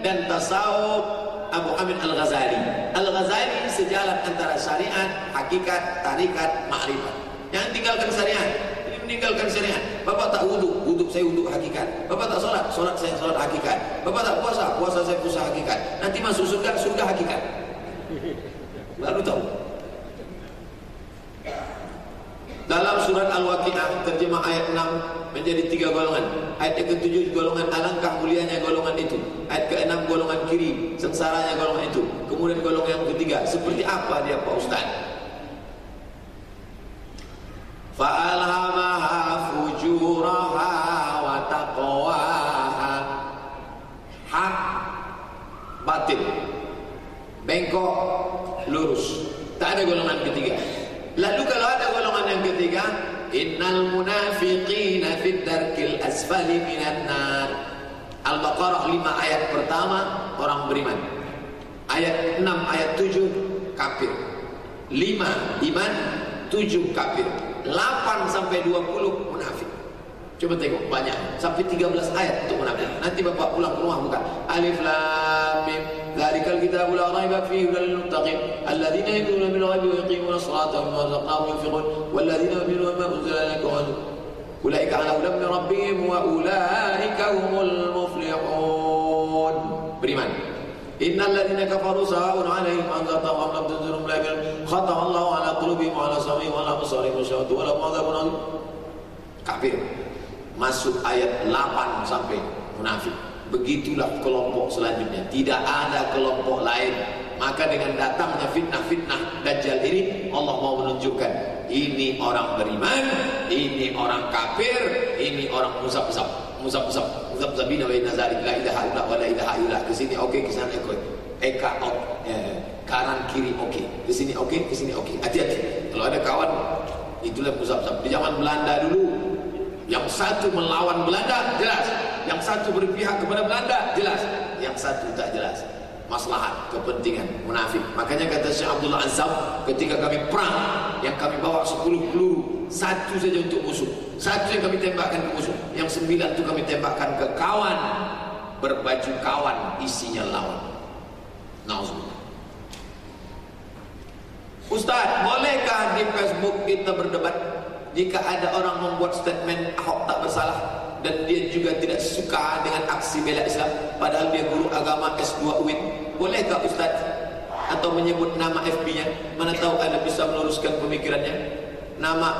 dan tasawuf Abu Hamid Al-Ghazali. Al-Ghazali sejalan antara syariat, hakikat, tarikat, makrifat. Yang tinggalkan syariat, meninggalkan syariat. Bapak tak wudhu, wudhu saya wudhu hakikat. Bapak tak solat, solat saya solat hakikat. Bapak tak puasa, puasa saya puasa hakikat. Nanti masuk surga, surga hakikat. Baru tahu. Dalam surat Al-Waqi'ah terjemah ayat 6 menjadi tiga golongan. Ayat yang ketujuh golongan alangkah mulianya golongan itu. Ayat ke-6 golongan kiri, sengsaranya golongan itu. Kemudian golongan yang ketiga, seperti apa dia Pak Ustaz? Fujuraha wa taqwaha. Hak batin. Bengkok lurus. Tak ada golongan ketiga. Lalu kalau ada golongan yang ketiga, innal munafiqina fid darkil asfali minan nar. Al-Baqarah 5 ayat pertama orang beriman. Ayat 6 ayat 7 kafir. 5 iman, 7 kafir. 8 sampai 20 munafik. Coba tengok banyak sampai 13 ayat untuk munafik. Nanti Bapak pulang ke rumah buka Alif Lam Mim. Dzalikal kitabul la raiba fihi hudal lil muttaqin alladzina yu'minuna bil ghaibi wa yuqimuna as-salata wa mimma razaqnahum yunfiqun walladzina yu'minuna bima unzila ilayka wa ulaika ala hudan min rabbihim wa ulaika humul muflihun. Beriman. Innal ladzina kafaru sawa'un 'alaihim lam tunzirhum la yu'minun. Khatama Allahu 'ala qulubihim wa 'ala sam'ihim wa 'ala ghishawatun wa lahum 'adzabun 'adzim. Kafir. Masuk ayat 8 sampai munafik. Begitulah kelompok selanjutnya. Tidak ada kelompok lain. Maka dengan datangnya fitnah-fitnah dajjal ini Allah mau menunjukkan ini orang beriman ini orang kafir ini orang musab-musab musab-musab musab-musabina wa inna zalik la ilaha illa wa la ilaha illa ke sini okay, ke sana oke eka ok. Eh, kanan kiri okay. ke sini okay, ke sini okay. hati-hati. Kalau ada kawan itulah musab-musab di zaman Belanda dulu. Yang satu melawan Belanda jelas. Yang satu berpihak kepada Belanda jelas. Yang satu tak jelas. Maslahat kepentingan munafik. Makanya kata Syekh Abdullah Azam ketika kami perang yang kami bawa 10 peluru satu saja untuk musuh. Satu yang kami tembakkan ke musuh. Yang sembilan itu kami tembakkan ke kawan. Berbaju kawan isinya lawan. Nauzubillah. Ustaz, bolehkah di Facebook kita berdebat jika ada orang membuat statement Ahok tak bersalah dan dia juga tidak suka dengan aksi bela Islam padahal dia guru agama S2 UIN bolehkah Ustaz? Atau menyebut nama FB-nya mana tahu ada bisa meluruskan pemikirannya nama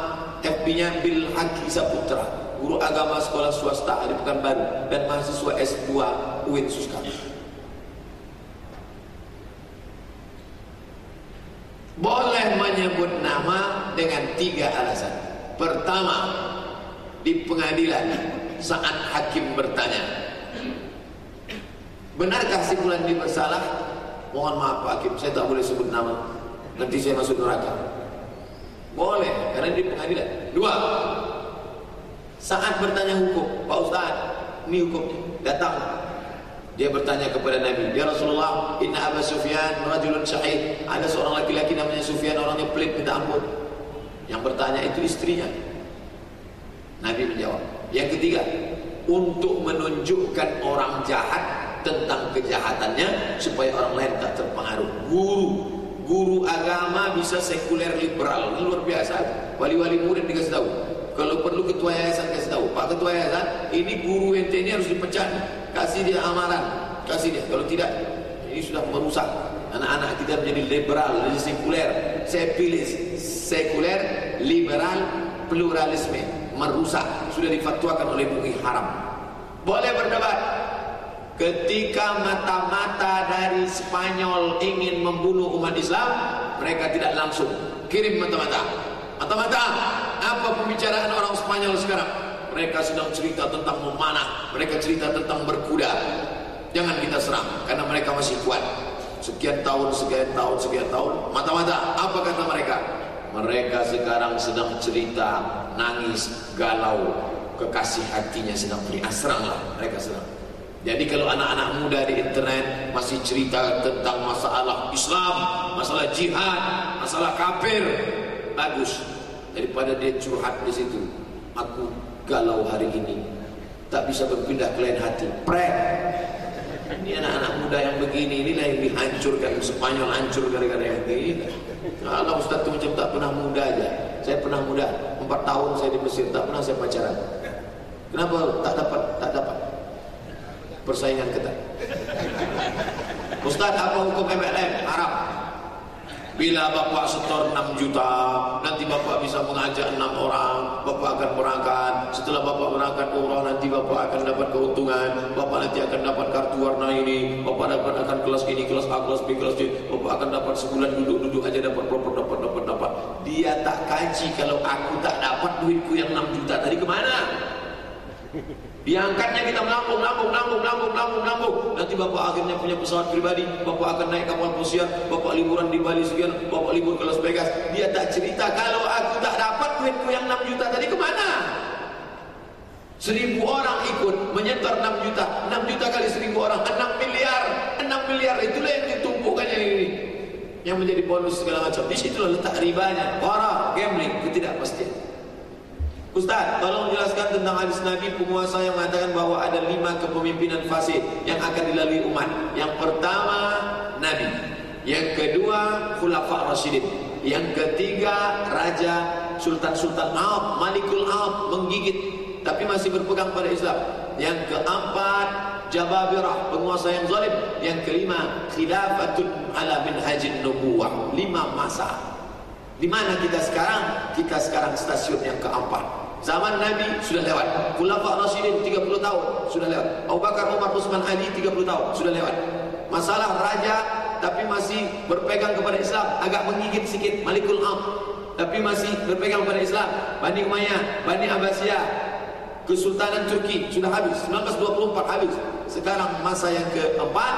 FB-nya Bil Haki Saputra guru agama sekolah swasta di Pekanbaru dan mahasiswa S2 UIN Suska. Boleh menyebut nama dengan tiga alasan. Pertama Di pengadilan Saat hakim bertanya. Benarkah si bulan bersalah? Mohon maaf Pak Hakim Saya tak boleh sebut nama. Nanti saya masuk neraka Boleh Karena di pengadilan Dua Saat bertanya hukum Pak Ustaz Ini hukumnya Datang dia bertanya kepada Nabi, "Ya Rasulullah, inna Abu Sufyan rajulun syahid." Ada seorang laki-laki namanya Sufyan, orangnya pelit minta ampun. Yang bertanya itu istrinya. Nabi menjawab. Yang ketiga, untuk menunjukkan orang jahat tentang kejahatannya supaya orang lain tak terpengaruh. Guru, guru agama bisa sekuler liberal, ini luar biasa. Wali-wali murid dikasih tahu. Kalau perlu ketua yayasan kasih tahu, Pak ketua yayasan, ini guru ente ini harus dipecat. Kasih dia amaran, kasih dia. Kalau tidak, ini sudah merusak anak-anak kita menjadi liberal, menjadi sekuler. Saya pilih sekuler, liberal, pluralisme, merusak. Sudah difatwakan oleh MUI haram. Boleh berdebat. Ketika mata-mata dari Spanyol ingin membunuh umat Islam, mereka tidak langsung kirim mata-mata. Mata-mata, apa pembicaraan orang Spanyol sekarang? Mereka sedang cerita tentang memanah, mereka cerita tentang berkuda. Jangan kita serang, karena mereka masih kuat sekian tahun, sekian tahun, sekian tahun. Mata-mata, apa kata mereka? Mereka sekarang sedang cerita, nangis, galau, kekasih hatinya sedang beri asrang. Mereka sedang. Jadi kalau anak-anak muda di internet masih cerita tentang masalah Islam, masalah jihad, masalah kafir, bagus. Daripada dia curhat di situ, aku galau hari ini, tak bisa berpindah ke lain hati. Prank, ini anak-anak muda yang begini inilah yang dihancurkan. Spanyol hancur gara-gara yang ini kalau Ustaz itu macam tak pernah muda aja. Saya pernah muda. Empat tahun saya di Mesir tak pernah saya pacaran. Kenapa? Tak dapat tak dapat persaingan ketat Ustaz apa hukum MLM Arab bila bapak setor 6 juta nanti bapak bisa mengajak enam orang, bapak akan berangkat. Setelah bapak berangkat umrah nanti bapak akan dapat keuntungan. Bapak nanti akan dapat kartu warna ini. Bapak dapat akan kelas ini, kelas A, kelas B, kelas C. Bapak akan dapat sebulan duduk-duduk aja dapat dapat dapat dapat dapat. Dia tak kaji kalau aku tak dapat duitku yang 6 juta tadi kemana? Diangkatnya kita melambung, melambung, melambung, melambung, melambung, melambung. Nanti bapak akhirnya punya pesawat pribadi, bapak akan naik kapal pesiar, bapak liburan di Bali sekian, bapak libur ke Las Vegas. Dia tak cerita kalau aku tak dapat duitku yang 6 juta tadi kemana? Seribu orang ikut menyetor 6 juta, 6 juta kali seribu orang, 6 miliar, 6 miliar itulah yang ditumpukan yang ini. Yang menjadi bonus segala macam. Di situlah letak ribanya, para gambling, ketidakpastian. Ustaz, tolong jelaskan tentang hadis Nabi penguasa yang mengatakan bahawa ada lima kepemimpinan fase yang akan dilalui umat. Yang pertama, Nabi. Yang kedua, Khulafa Rasidin. Yang ketiga, Raja Sultan-Sultan Aab, Malikul Aab, menggigit. Tapi masih berpegang pada Islam. Yang keempat, Jababirah, penguasa yang zalim. Yang kelima, Khilafatun ala bin hajin nubuwah. Lima masa. Di mana kita sekarang? Kita sekarang stasiun yang keempat. Zaman Nabi sudah lewat. Khulafa Rasyidin 30 tahun sudah lewat. Abu Bakar, Umar, Utsman, Ali 30 tahun sudah lewat. Masalah raja tapi masih berpegang kepada Islam agak menggigit sikit Malikul Am tapi masih berpegang kepada Islam. Bani Umayyah, Bani Abbasiyah, Kesultanan Turki sudah habis 1924 habis. Sekarang masa yang keempat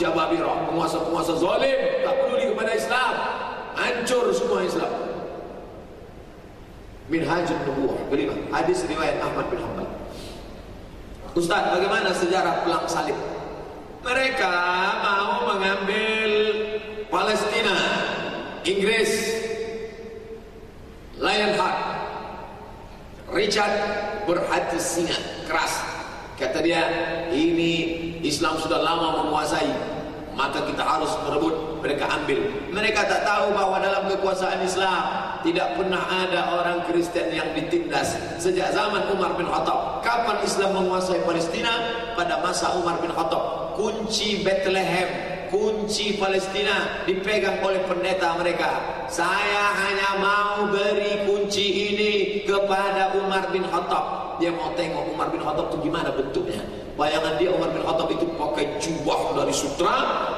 Jababirah, penguasa-penguasa zalim tak peduli kepada Islam. Hancur semua Islam. Minhajul Nubuwah kelima hadis riwayat Ahmad bin Hanbal. Ustaz bagaimana sejarah pelang salib? Mereka mau mengambil Palestina Inggris Lionheart Richard berhati singa. Keras. Kata dia ini Islam sudah lama menguasai maka kita harus merebut. Mereka ambil. Mereka tak tahu bahawa dalam kekuasaan Islam tidak pernah ada orang Kristen yang ditindas. Sejak zaman Umar bin Khattab. Kapan Islam menguasai Palestina? Pada masa Umar bin Khattab. Kunci Bethlehem kunci Palestina dipegang oleh pendeta mereka. Saya hanya mau beri kunci ini kepada Umar bin Khattab. Dia mau tengok Umar bin Khattab itu gimana bentuknya Bayangan dia Umar bin Khattab itu pakai jubah dari sutra,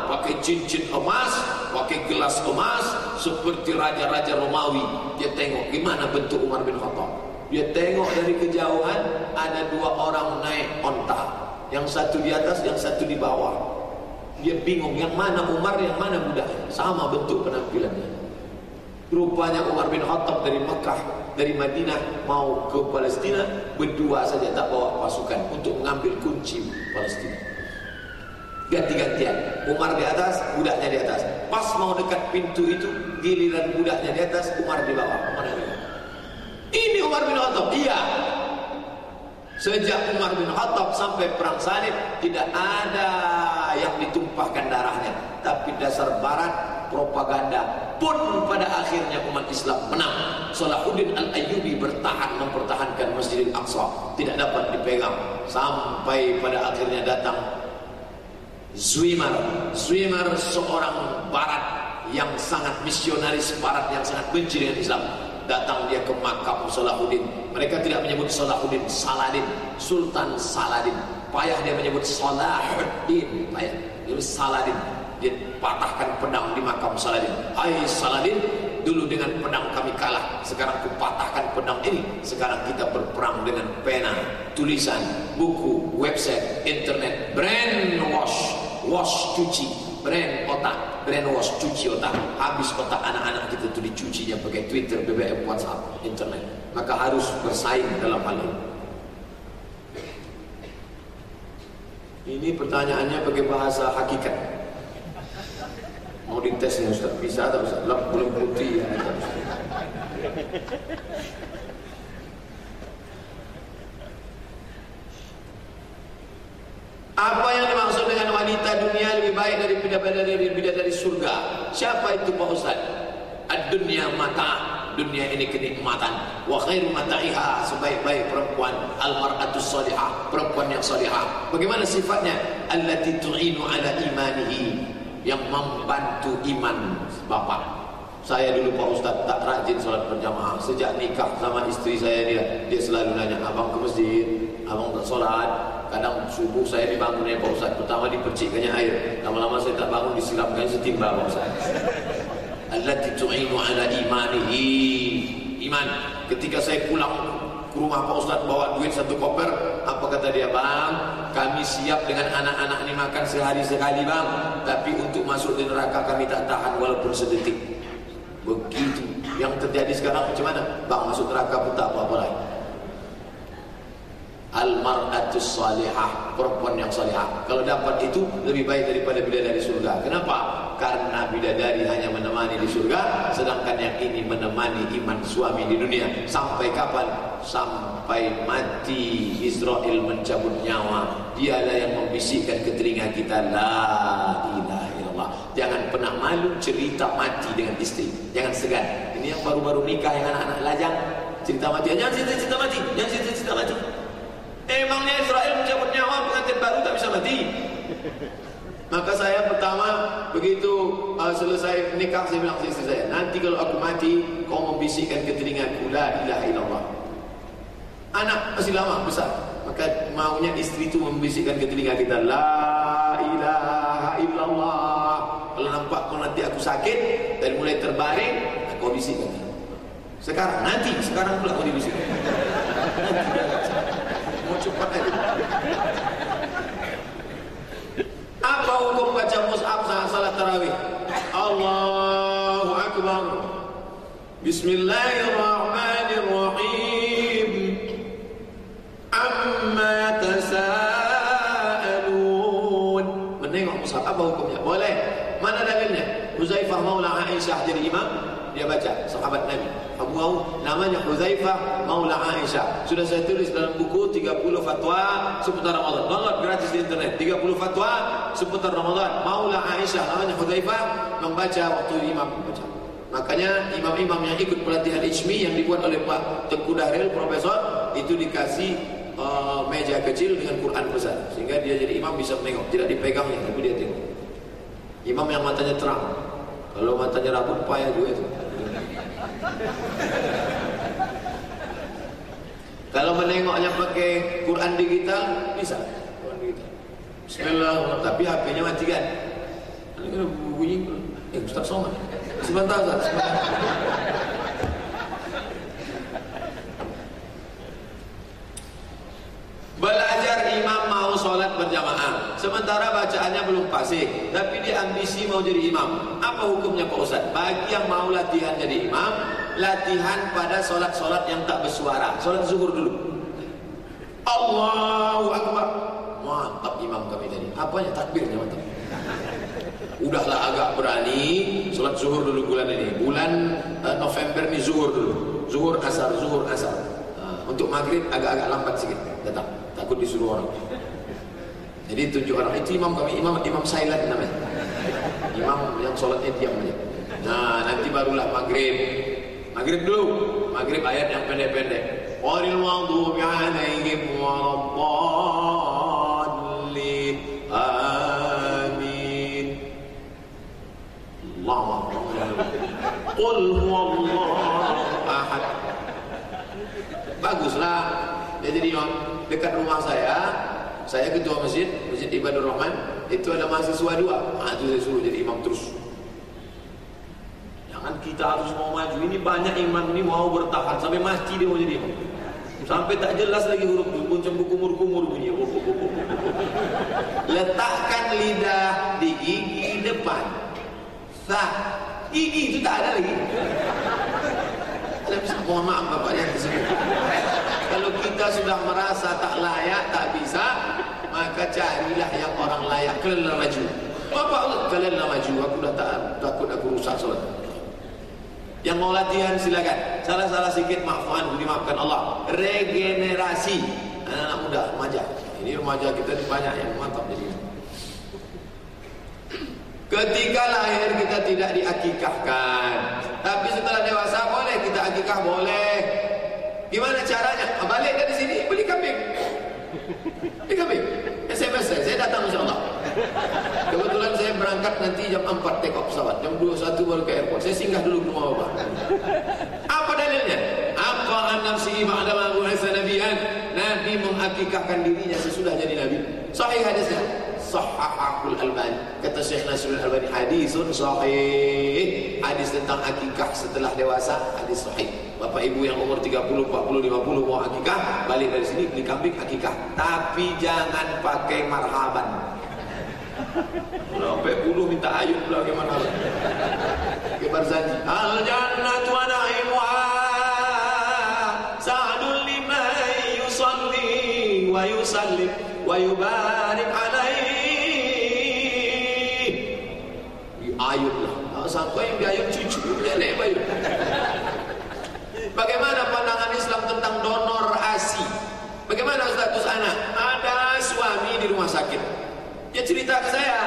pakai cincin emas, pakai gelas emas, seperti raja-raja Romawi. Dia tengok gimana bentuk Umar bin Khattab. Dia tengok dari kejauhan ada dua orang naik onta. Yang satu di atas, yang satu di bawah. Dia bingung yang mana Umar, yang mana budak. Sama bentuk penampilannya. Rupanya Umar bin Khattab dari Mekah, dari Madinah mau ke Palestina berdua saja tak bawa pasukan untuk mengambil kunci Palestina. Ganti-gantian. Umar di atas, budaknya di atas. Pas mau dekat pintu itu, giliran budaknya di atas, Umar di bawah. Umar di bawah. Ini Umar bin Khattab. Iya. Sejak Umar bin Khattab sampai perang salib tidak ada yang ditumpahkan darahnya. Tapi dasar barat propaganda pun pada akhirnya umat Islam menang. Salahuddin Al-Ayyubi bertahan mempertahankan Masjidil Aqsa tidak dapat dipegang. Sampai pada akhirnya datang Zuimar. Zuimar seorang barat yang sangat misionaris barat yang sangat benci dengan Islam. Datang dia ke makam Salahuddin. Mereka tidak menyebut Salahuddin Saladin Sultan Saladin. Payah dia menyebut Salahuddin. Payah. Itu Saladin dia patahkan pedang di makam Saladin. Hai Saladin, dulu dengan pedang kami kalah. Sekarang ku patahkan pedang ini. Sekarang kita berperang dengan pena, tulisan, buku, website, internet, brand wash, wash cuci, brand otak, brand wash cuci otak. Habis otak anak-anak kita itu dicucinya pakai Twitter, BBM, WhatsApp, internet. Maka harus bersaing dalam hal ini. Ini pertanyaannya pakai bahasa hakikat mau dites nih Ustaz bisa atau Ustaz lap belum putih ya Apa yang dimaksud dengan wanita dunia lebih baik dari bidadari dari bidadari surga? Siapa itu Pak Ustaz? Ad-dunya mata, dunia ini kenikmatan. Wa khairu mata'iha sebaik-baik perempuan al-mar'atu perempuan yang salihah. Bagaimana sifatnya? Allati tu'inu ala imanihi yang membantu iman bapak. Saya dulu Pak Ustaz tak rajin solat berjamaah. Sejak nikah sama isteri saya dia Dia selalu nanya Abang ke masjid? Abang tak solat? Kadang subuh saya dibangun ya Pak Ustaz. Pertama dipercikkannya air. Lama-lama saya tak bangun disiramkan setimba Pak Ustaz. Allati tu'inu ala imanihi. Iman. Ketika saya pulang rumah Pak Ustaz bawa duit satu koper. Apa kata dia Bang Kami siap dengan anak-anak ini makan sehari sekali bang. Tapi untuk masuk di neraka kami tak tahan walaupun sedetik. Begitu. Yang terjadi sekarang macam mana? Bang masuk neraka pun tak apa-apa lagi. Al-mar'atus salihah Perempuan yang salihah. Kalau dapat itu lebih baik daripada bidadari surga. Kenapa? Karena bidadari hanya menemani di surga Sedangkan yang ini menemani iman suami di dunia. Sampai kapan? Sampai mati Israel mencabut nyawa. Dialah yang membisikkan ke telinga kita La ilaha illallah. Jangan pernah malu cerita mati dengan istri. Jangan segan. Ini yang baru-baru nikah yang anak-anak lajang. Cerita mati. Jangan cerita-cerita mati. Jangan cerita-cerita mati. Emangnya Israel mencabut nyawa? Pengantin baru tak bisa mati? Maka saya pertama begitu uh, selesai nikah saya bilang istri saya, nanti kalau aku mati, kau membisikkan ke telingaku la ilaha illallah. Anak masih lama besar, maka maunya istri itu membisikkan ke telinga kita la ilaha illallah. Kalau nampak kau nanti aku sakit dan mulai terbaring, kau bisikkan. Sekarang nanti sekarang pula kau dibisikkan. Nanti cepat aja. Apa hukum baca mushaf saat salat tarawih? Allahu akbar. Bismillahirrahmanirrahim. Amma tasaalun. Menengok mushaf apa hukumnya? Boleh. Mana dalilnya? Huzaifah Maula Aisyah jadi imam, dia baca sahabat Nabi. Abu Awu namanya Huzaifah Maula Aisyah. Sudah saya tulis dalam buku 30 fatwa seputar Ramadan. Download gratis di internet. 30 fatwa seputar Ramadan. Maula Aisyah namanya Huzaifah membaca waktu imam membaca. Makanya imam-imam yang ikut pelatihan Ijmi yang dibuat oleh Pak Tengku Dahril Profesor itu dikasih uh, meja kecil dengan Quran besar sehingga dia jadi imam bisa menengok tidak dipegangnya tapi dia tengok. Imam yang matanya terang. Kalau matanya rabun payah juga itu. Kalau menengoknya pakai Quran digital bisa. Bismillah. Tapi HP-nya mati kan? Ini bunyi. Eh Ustaz Somad. Sebentar Ustaz. Belajar imam mau sholat berjamaah Sementara bacaannya belum fasih Tapi dia ambisi mau jadi imam. Apa hukumnya Pak Ustaz? Bagi yang mau latihan jadi imam Latihan pada sholat-sholat yang tak bersuara. Sholat zuhur dulu. Allahu Akbar. Mantap imam kami tadi. Apanya takbirnya mantap? Udahlah agak berani. Sholat zuhur dulu bulan ini. Bulan uh, November ni zuhur dulu. Zuhur asar, zuhur asar. Uh, Untuk maghrib agak-agak lambat sikit. Datang. Takut disuruh orang. Jadi tujuh orang itu imam kami, imam imam silent namanya. Imam yang solatnya diam aja. Nah, nanti barulah maghrib. Maghrib dulu. Maghrib ayat yang pendek-pendek. Walil maghdubi alaihim waraddallin. Amin. Allah. Qul huwallahu ahad. Baguslah. Jadi dekat rumah saya saya ketua masjid masjid Ibadur Rahman itu ada mahasiswa dua. Nah, itu saya suruh jadi imam terus. Jangan kita harus mau maju. Ini banyak imam ini mau bertahan. Sampai masjid dia mau jadi imam. Sampai tak jelas lagi huruf macam kumur-kumur bunyi. Letakkan lidah di gigi depan. Sah. Gigi itu tak ada lagi. Saya bisa mohon maaf bapak yang disebut kalau kita sudah merasa tak layak, tak bisa, maka carilah yang orang layak. Kalian maju. Bapak Allah, kalian maju. Aku dah tak takut aku rusak solat. Yang mau latihan silakan. Salah-salah sikit maafkan, dimaafkan Allah. Regenerasi anak-anak muda, remaja. Ini remaja kita banyak yang mantap jadi. Ketika lahir kita tidak diakikahkan. Tapi setelah dewasa boleh kita akikah boleh. Gimana caranya? Balik dari sini beli kambing. Beli kambing. SMS saya, saya datang insya Allah. Kebetulan saya berangkat nanti jam 4 take off pesawat. Jam 21 baru ke airport. Saya singgah dulu ke rumah bapak. Apa dalilnya? Apa an nafsi ba'da ma bu'itsa nabiyan? Nabi mengakikahkan dirinya sesudah jadi nabi. Sahih hadisnya. Sahahul Albani kata Syekh Nasrul Albani hadisun sahih hadis tentang akikah setelah dewasa hadis sahih. Bapak ibu yang umur 30 40 50 mau akikah balik dari sini beli kambing akikah tapi jangan pakai marhaban. Sampai puluh minta ayun pula gimana ke barzanji al jannatu wa na'imuha sa'dul liman yusalli wa yusallim wa yubarik Bagaimana status anak? Ada suami di rumah sakit. Dia cerita ke saya,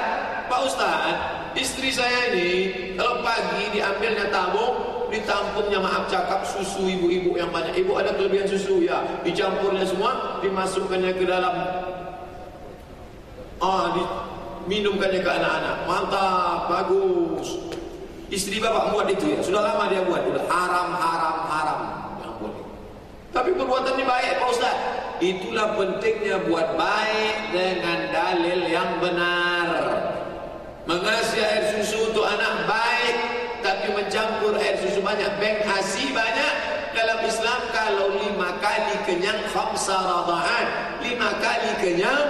Pak Ustaz, istri saya ini kalau pagi diambilnya tabung, ditampungnya maaf cakap susu ibu-ibu yang banyak. Ibu ada kelebihan susu ya, dicampurnya semua, dimasukkannya ke dalam ah di minumkannya ke anak-anak. Mantap, bagus. Istri bapak buat itu ya. Sudah lama dia buat. Sudah haram, haram, haram. Buat itu. Tapi perbuatan ini baik Pak Ustaz. Itulah pentingnya buat baik dengan dalil yang benar. Mengasih air susu untuk anak baik. Tapi mencampur air susu banyak. Beng asi banyak. Dalam Islam kalau lima kali kenyang khamsa radhaan. Lima kali kenyang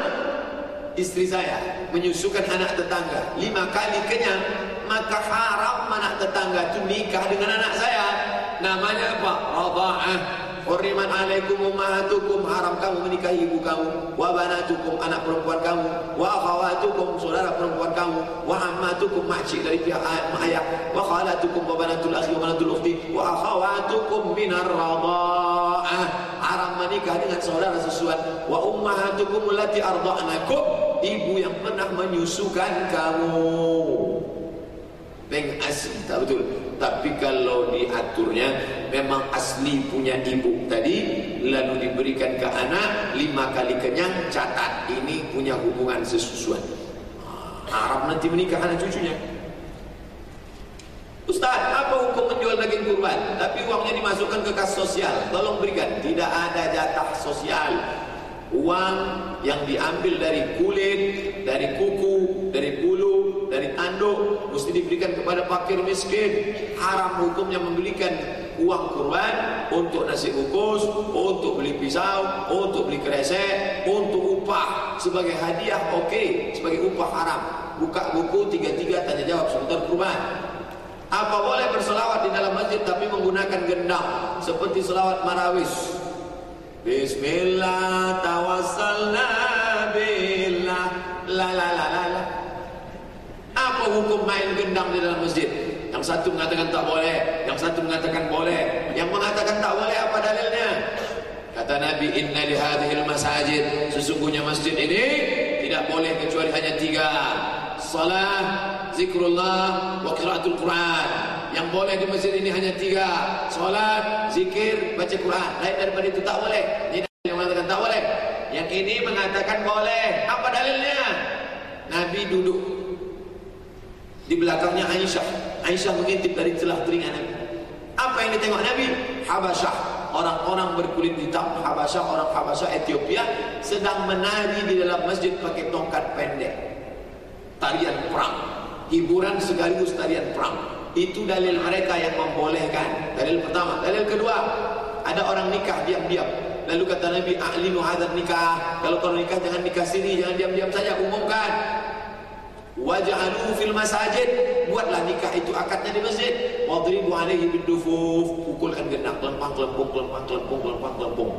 istri saya menyusukan anak tetangga lima kali kenyang maka haram anak tetangga itu nikah dengan anak saya namanya apa? radha'ah Hurriman alaikum ummahatukum haram kamu menikahi ibu kamu wa banatukum anak perempuan kamu wa akhawatukum saudara perempuan kamu wa ammatukum makcik dari pihak ayah wa khalatukum wa banatul akhi wa banatul ukhti wa akhawatukum minar radha'ah haram menikah dengan saudara sesuatu. Wa ummahatukum allati arda'nakum ibu yang pernah menyusukan kamu Beng asli tak betul. Tapi kalau diaturnya Memang asli punya ibu tadi Lalu diberikan ke anak Lima kali kenyang catat Ini punya hubungan sesusuan. Harap nanti menikah anak cucunya. Ustaz, apa hukum menjual daging kurban? Tapi uangnya dimasukkan ke kas sosial. Tolong berikan. Tidak ada jatah sosial Uang yang diambil dari kulit Dari kuku Dari bulu Dari tanduk Mesti diberikan kepada fakir miskin. Haram hukumnya membelikan uang kurban Untuk nasi kukus Untuk beli pisau Untuk beli kresek Untuk upah. Sebagai hadiah oke. Okay. Sebagai upah haram. Buka buku tiga-tiga tanya jawab seputar kurban. Apa boleh berselawat di dalam masjid Tapi menggunakan gendang? Seperti selawat marawis Bismillah tawassalna billah la la la la la Apa hukum main gendang di dalam masjid? Yang satu mengatakan tak boleh, yang satu mengatakan boleh. Yang mengatakan tak boleh apa dalilnya? Kata Nabi inna li hadhil masajid sesungguhnya masjid ini tidak boleh kecuali hanya tiga. Salat, zikrullah, wa qiraatul Quran. Yang boleh di masjid ini hanya tiga. Salat, zikir, baca Quran. Lain daripada itu tak boleh. Ini yang mengatakan tak boleh. Yang ini mengatakan boleh. Apa dalilnya? Nabi duduk. Di belakangnya Aisyah. Aisyah mengintip dari celah telinga Nabi. Apa yang ditengok Nabi? Habasyah. Orang-orang berkulit hitam. Habasyah, orang Habasyah Ethiopia Sedang menari di dalam masjid Pakai tongkat pendek. Tarian perang. Hiburan sekaligus tarian perang itu dalil mereka yang membolehkan. Dalil pertama. Dalil kedua, ada orang nikah diam-diam. Lalu kata Nabi, "A'linu hadzal nikah." Kalau kau nikah jangan nikah sini, jangan diam-diam saja, umumkan. Waj'aluhu fil masajid. Buatlah nikah itu akadnya di masjid. Wadribu alaihi bidufuf. Pukulkan gendang, kelempang, kelempung, kelempang, kelempung, kelempang, kelempung.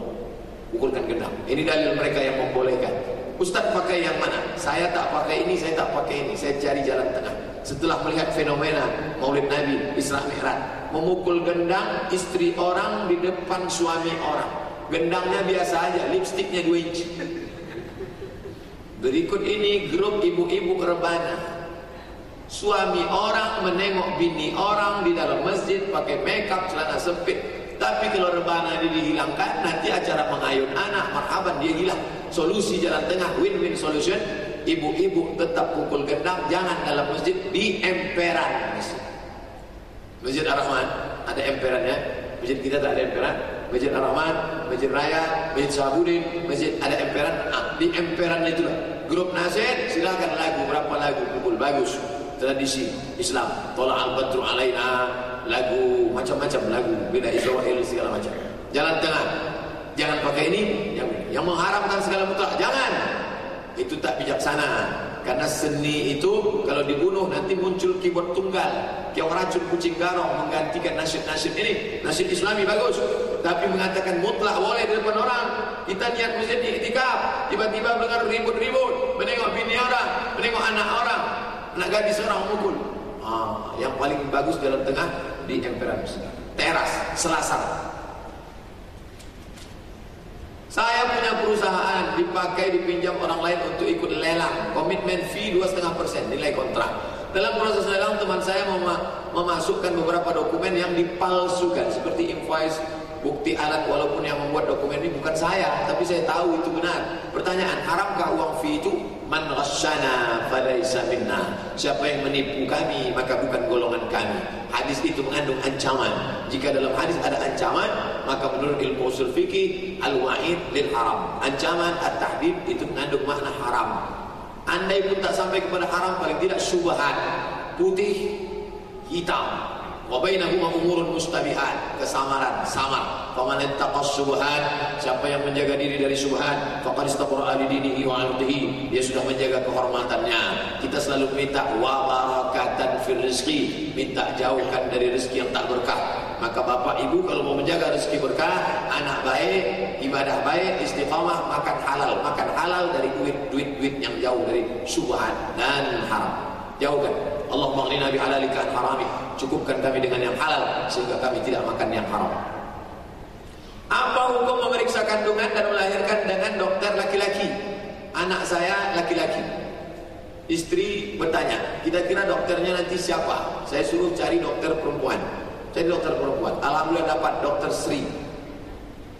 Pukulkan gendang. Ini dalil mereka yang membolehkan. Ustaz pakai yang mana? Saya tak pakai ini, saya tak pakai ini. Saya cari jalan tengah. Setelah melihat fenomena Maulid Nabi Isra Mi'raj, memukul gendang istri orang di depan suami orang. Gendangnya biasa aja, lipstiknya 2 inci. Berikut ini grup ibu-ibu rebana. Suami orang menengok bini orang di dalam masjid pakai makeup celana sempit. Tapi kalau rebana ini dihilangkan, nanti acara mengayun anak, marhaban dia hilang. Solusi jalan tengah, win-win solution. ibu-ibu tetap pukul gendang jangan dalam masjid di emperan masjid. Masjid Ar-Rahman ada emperannya. Masjid kita tak ada emperan. Masjid Ar-Rahman, Masjid Raya, Masjid Sahabudin, Masjid ada emperan. Ah, di emperan itu lah. Grup nasihat silakan lagu berapa lagu pukul bagus tradisi Islam. Tola al-badru alaina lagu macam-macam lagu beda Israel segala macam. Jalan tengah. Jangan pakai ini yang yang mengharamkan segala mutlak. Jangan. Itu tak bijaksana. Karena seni itu kalau dibunuh nanti muncul keyboard tunggal. Kiau racun kucing garong menggantikan nasyid-nasyid ini. Nasyid Islami bagus. Tapi mengatakan mutlak boleh di depan orang. Kita niat masjid iktikaf. Tiba-tiba dengar ribut-ribut. Menengok bini orang. Menengok anak orang nak gadis orang mukul. Ah, yang paling bagus dalam tengah di emperan teras selasar. Saya punya perusahaan dipakai dipinjam orang lain untuk ikut lelang. Komitmen fee 2,5% nilai kontrak. Dalam proses lelang teman saya mem memasukkan beberapa dokumen yang dipalsukan seperti invoice, bukti alat walaupun yang membuat dokumen ini bukan saya, tapi saya tahu itu benar. Pertanyaan, haramkah uang fee itu? Man ghasyana falaysa minna. Siapa yang menipu kami maka bukan golongan kami. Hadis itu mengandung ancaman. Jika dalam hadis ada ancaman, maka menurut ilmu usul fikih al-wa'id lil haram. Ancaman at-tahdid itu mengandung makna haram. Andai pun tak sampai kepada haram paling tidak syubhat. Putih, hitam, wa bainahuma umurun mustabihat kesamaran samar. Faman ittaqas subhan siapa yang menjaga diri dari subhan faqad istabra li dinihi wa ardihi dia sudah menjaga kehormatannya. Kita selalu minta wa barakatan fil rizqi minta jauhkan dari rezeki yang tak berkah. Maka bapak ibu kalau mau menjaga rezeki berkah anak baik ibadah baik istiqamah makan halal. Makan halal dari duit duit duit yang jauh dari subhan dan haram. Jauhkan Allah maghnina bi halalika an harami. Cukupkan kami dengan yang halal sehingga kami tidak makan yang haram. Apa hukum memeriksa kandungan dan melahirkan dengan dokter laki-laki? Anak saya laki-laki. Istri bertanya, kira-kira dokternya nanti siapa? Saya suruh cari dokter perempuan. Cari dokter perempuan. Alhamdulillah dapat dokter Sri.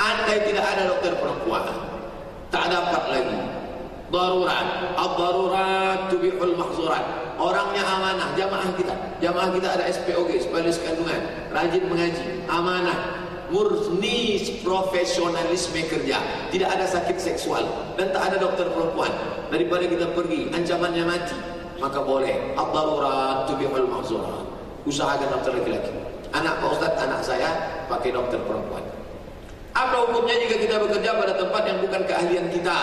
Andai tidak ada dokter perempuan, tak dapat lagi. Darurat, ad-darurat tubihul mahzurat orangnya amanah. Jamaah kita. Jamaah kita ada SPOG spesialis kandungan. Rajin mengaji. Amanah. Murni profesionalisme kerja. Tidak ada sakit seksual. Dan tak ada dokter perempuan. Daripada kita pergi ancamannya mati. Maka boleh. Ad-darurat tubihul mahzurat usahakan dokter laki-laki anak Pak Ustaz anak saya pakai dokter perempuan. Apa hukumnya jika kita bekerja pada tempat yang bukan keahlian kita?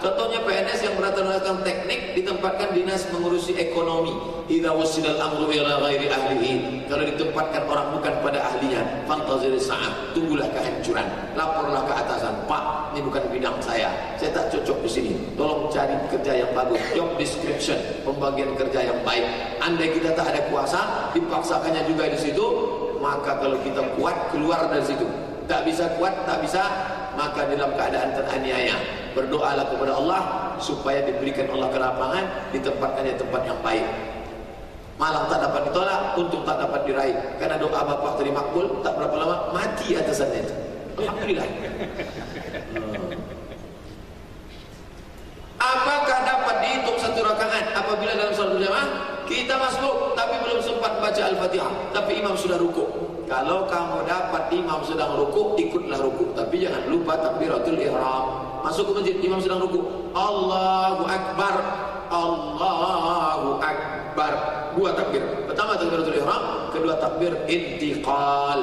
Contohnya PNS yang berlatar teknik ditempatkan dinas mengurusi ekonomi. Idza wasidal amru ila ghairi ahlihi. Kalau ditempatkan orang bukan pada ahlinya, fantazir sa'at, tunggulah kehancuran. Laporlah ke atasan, "Pak, ini bukan bidang saya. Saya tak cocok di sini. Tolong cari kerja yang bagus, job description, pembagian kerja yang baik." Andai kita tak ada kuasa, dipaksakannya juga di situ, maka kalau kita kuat keluar dari situ tak bisa kuat, tak bisa maka dalam keadaan teraniaya berdoalah kepada Allah supaya diberikan Allah kelapangan ditempatkannya tempat yang baik. Malam tak dapat ditolak untuk tak dapat diraih. Karena doa bapak tadi makbul tak berapa lama mati atasannya itu Alhamdulillah. Hmm. apakah dapat dihitung satu rakaat apabila dalam salat berjamaah? Kita masuk tapi belum sempat baca Al-Fatihah. Tapi imam sudah rukuk kalau kamu dapat imam sedang rukuk, ikutlah rukuk. Tapi jangan lupa takbiratul ihram. Masuk ke masjid, imam sedang rukuk. Allahu Akbar. Allahu Akbar. Dua takbir. Pertama takbiratul ihram. Kedua takbir intiqal.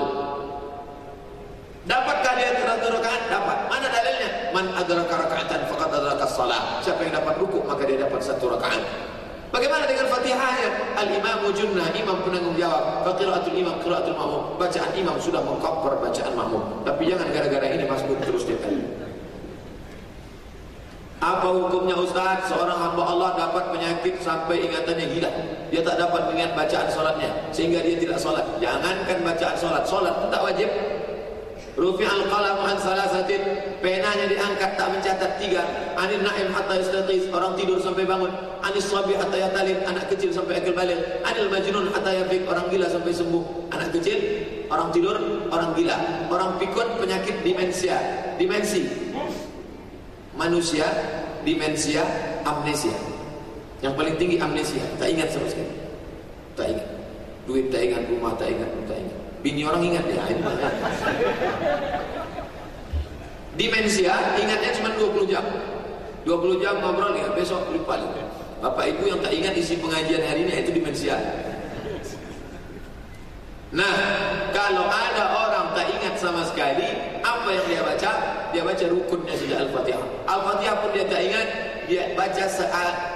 Dapatkah dia teratur rakaat? Dapat. Mana dalilnya? Man adraka raka'atan faqad adraka salat. Siapa yang dapat rukuk maka dia dapat satu rakaat. Bagaimana dengan Fatihahnya? Al-Imamu Junnah, imam penanggung jawab. Faqiraatul imam, qiraatul makmum. Bacaan imam sudah mengkopper bacaan makmum. Tapi jangan gara-gara ini masuk terus dia kali. Apa hukumnya Ustaz? Seorang hamba Allah dapat penyakit sampai ingatannya hilang. Dia tak dapat mengingat bacaan solatnya. Sehingga dia tidak solat. Jangankan bacaan solat. Solat tak wajib. Rufi al-qalam an salasatin. Penanya diangkat tak mencatat tiga. Anil na'im hatta istatis Orang tidur sampai bangun. Anis sabi hatta yatalin. Anak kecil sampai akil balik. Anil majnun hatta yafik. Orang gila sampai sembuh. Anak kecil Orang tidur Orang gila. Orang pikun penyakit demensia. Dimensi. Manusia Demensia Amnesia. Yang paling tinggi amnesia, tak ingat sama sekali. Tak ingat. Duit tak ingat, rumah tak ingat, tak ingat. Bini orang ingat. Ini Dimensia ingatnya cuma 20 jam. 20 jam ngobrol ya, besok lupa lagi. Bapak Ibu yang tak ingat isi pengajian hari ini itu dimensia. Nah, kalau ada orang tak ingat sama sekali apa yang dia baca, dia baca rukunnya saja Al-Fatihah. Al-Fatihah pun dia tak ingat, dia baca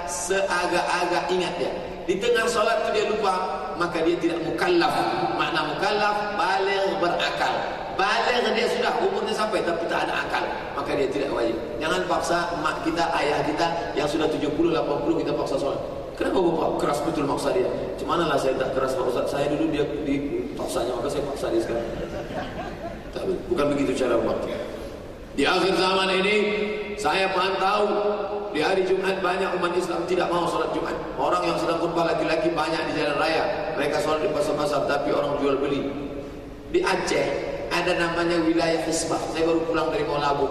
seagak-agak ingat dia. Di tengah solat tu dia lupa, maka dia tidak mukallaf. Makna mukallaf balik berakal. Balik dia sudah umurnya sampai tapi tak ada akal, maka dia tidak wajib. Jangan paksa mak kita, ayah kita yang sudah 70 80 kita paksa solat. Kenapa bapak keras betul maksa dia? Cuma lah saya tak keras Pak. Saya dulu dia di paksanya maka saya paksa dia sekarang. Tak, bukan begitu cara waktu. Di akhir zaman ini saya pantau di hari Jumat banyak umat Islam tidak mau sholat Jumat. Orang yang sedang khutbah laki-laki banyak di jalan raya. Mereka sholat di pasar-pasar tapi orang jual beli. Di Aceh ada namanya wilayah Hisbah. Saya baru pulang dari Maulabu.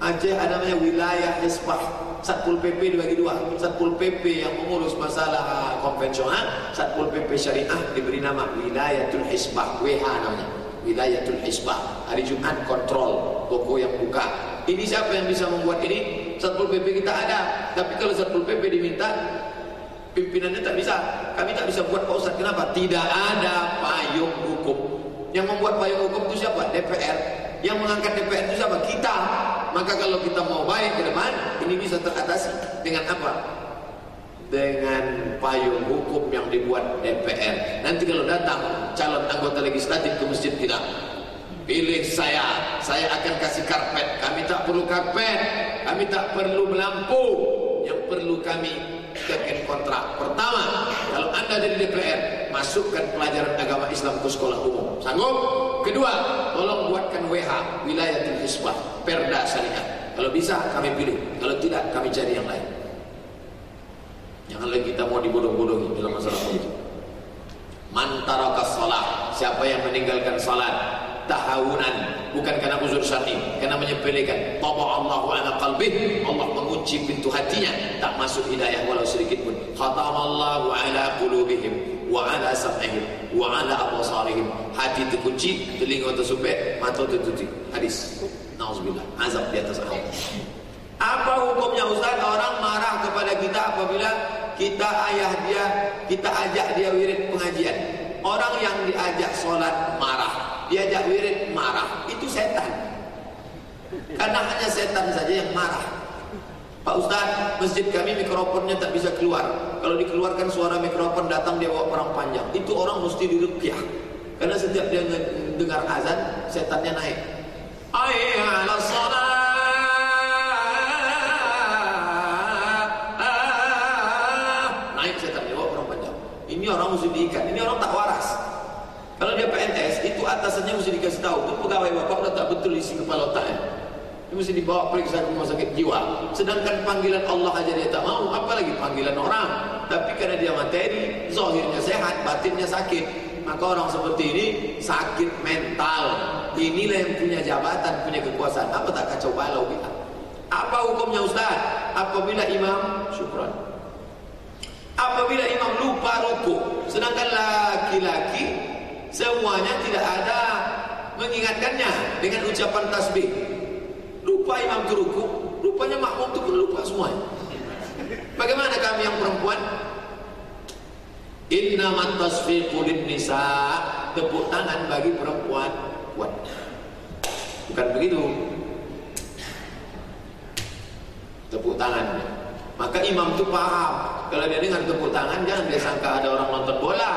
Aceh ada namanya wilayah Hisbah. Satpol PP dibagi dua. Satpol PP yang mengurus masalah konvensional, Satpol PP syariah diberi nama Wilayatul Hisbah. WH namanya. Wilayatul Hisbah. Hari Jumat kontrol toko yang buka ini siapa yang bisa membuat ini? Satpol PP kita ada. Tapi kalau Satpol PP diminta, pimpinannya tak bisa. Kami tak bisa buat Pak Ustaz. Kenapa? Tidak ada payung hukum. Yang membuat payung hukum itu siapa? DPR. Yang mengangkat DPR itu siapa? Kita. Maka kalau kita mau baik ke depan, ini bisa teratasi. Dengan apa? Dengan payung hukum yang dibuat DPR. Nanti kalau datang calon anggota legislatif ke masjid kita, pilih saya saya akan kasih karpet. Kami tak perlu karpet kami tak perlu melampu. Yang perlu kami tekan kontrak. Pertama kalau anda jadi DPR masukkan pelajaran agama Islam ke sekolah umum. Sanggup? Kedua tolong buatkan WH wilayah Hisbah perda syariah. Kalau bisa kami pilih. Kalau tidak kami cari yang lain jangan lagi kita mau dibodoh-bodohi dalam masalah politik. Man taraka salat. Siapa yang meninggalkan salat? Tahawunan. Bukan karena uzur syar'i karena menyepelekan. Taba Allah ala qalbih. Allah mengunci pintu hatinya. Tak masuk hidayah walau sedikit pun. Khatamallahu ala qulubihim wa ala sam'ihim wa ala absarihim hati terkunci telinga tersumbat mata tertutup. Hadis. Nauzubillah. Azab di atas Allah apa hukumnya Ustaz? Orang marah kepada kita apabila kita ayah dia kita ajak dia wirid pengajian. Orang yang diajak solat marah. Diajak wirid marah. Itu setan. Karena hanya setan saja yang marah. Pak Ustaz masjid kami mikrofonnya tak bisa keluar. Kalau dikeluarkan suara mikrofon datang dia bawa perang panjang. Itu orang mesti dirukyah. Karena setiap dia dengar azan setannya naik. Ayyala salat orang mesti diikat ini orang tak waras kalau dia PNS, itu atasannya mesti dikasih tahu. Itu pegawai bapak udah tak betul isi kepala otak ya. Dia mesti dibawa periksa ke rumah sakit jiwa. Sedangkan panggilan Allah aja dia tak mau, apalagi panggilan orang. Tapi karena dia materi, zahirnya sehat, batinnya sakit. Maka orang seperti ini sakit mental. Inilah yang punya jabatan, punya kekuasaan. Apa tak kacau balau kita? Apa hukumnya Ustaz? Apabila imam, syukran. Apabila imam lupa rukuk, sedangkan laki-laki Semuanya tidak ada mengingatkannya dengan ucapan tasbih. Lupa imam itu ruku, rupanya makmum itu pun lupa semua. Bagaimana kami yang perempuan? Inna tasfiqu lin nisa tepuk tangan bagi perempuan kuat. Bukan begitu. Tepuk tangan. Maka imam itu paham. Kalau dia dengar tepuk tangan jangan dia sangka ada orang nonton bola.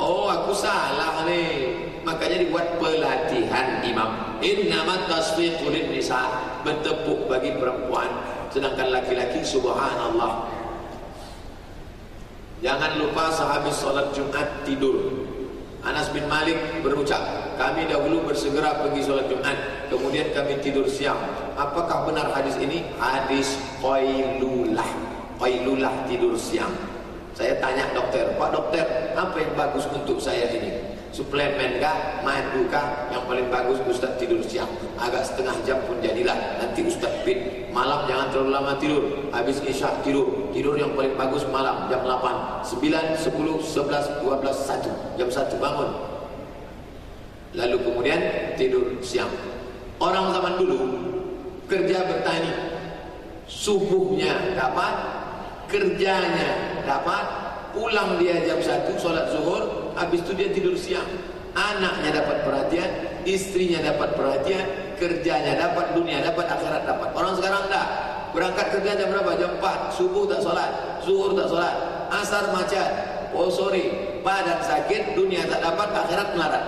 Oh aku salah ni. Makanya dibuat pelatihan imam. Innamat tasfiqul nisa Bertepuk bagi perempuan. Sedangkan laki-laki subhanallah. Jangan lupa sehabis solat Jumat tidur Anas bin Malik berucap Kami dahulu bersegera pergi solat Jumat Kemudian kami tidur siang. Apakah benar hadis ini? Hadis Qailulah. Qailulah tidur siang. Saya tanya dokter, Pak dokter, apa yang bagus untuk saya ini? suplemen kah? Madu kah? Yang paling bagus Ustaz tidur siang. Agak setengah jam pun jadilah. Nanti Ustaz pin malam jangan terlalu lama tidur. Habis isya tidur tidur yang paling bagus malam jam 8 9 10 11 12 1 jam 1 bangun. Lalu kemudian tidur siang. Orang zaman dulu kerja bertani. Subuhnya dapat kerjanya dapat pulang dia jam 1 solat zuhur habis itu dia tidur siang. Anaknya dapat perhatian istrinya dapat perhatian kerjanya dapat dunia dapat akhirat dapat. Orang sekarang enggak berangkat kerja jam berapa jam 4 subuh tak solat zuhur tak solat asar macet oh sore badan sakit dunia tak dapat akhirat melarat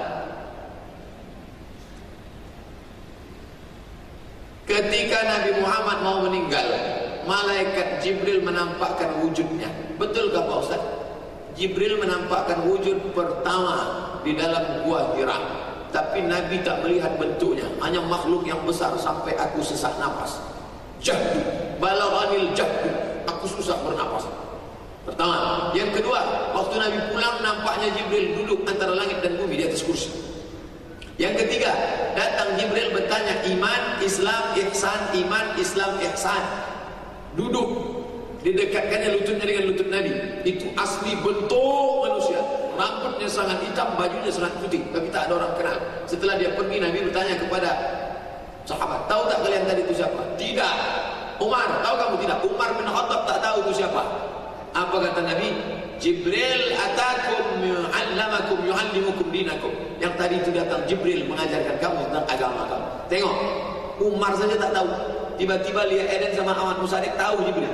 Ketika Nabi Muhammad mau meninggal, malaikat Jibril menampakkan wujudnya. Betul Betulkah Pak Ustaz? Jibril menampakkan wujud pertama di dalam gua Hira. Tapi Nabi tak melihat bentuknya, hanya makhluk yang besar sampai aku sesak nafas. Jahdu, balaghanil jahdu, aku susah bernapas. Pertama, yang kedua, waktu Nabi pulang nampaknya Jibril duduk antara langit dan bumi di atas kursi. Yang ketiga, datang Jibril bertanya iman, Islam, ihsan, iman, Islam, ihsan. Duduk didekatkannya lututnya dengan lutut Nabi. Itu asli bentuk manusia. Rambutnya sangat hitam, bajunya sangat putih, tapi tak ada orang kenal. Setelah dia pergi, Nabi bertanya kepada sahabat, tahu tak kalian tadi itu siapa? Tidak. Umar, tahu kamu tidak? Umar bin Khattab tak tahu itu siapa. Apa kata Nabi? Jibril atakum yu'allamakum yu'allimukum dinakum. Yang tadi itu datang Jibril mengajarkan kamu tentang agama kamu. Tengok, Umar saja tak tahu. Tiba-tiba lihat Eden sama Ahmad Musadik tahu Jibril.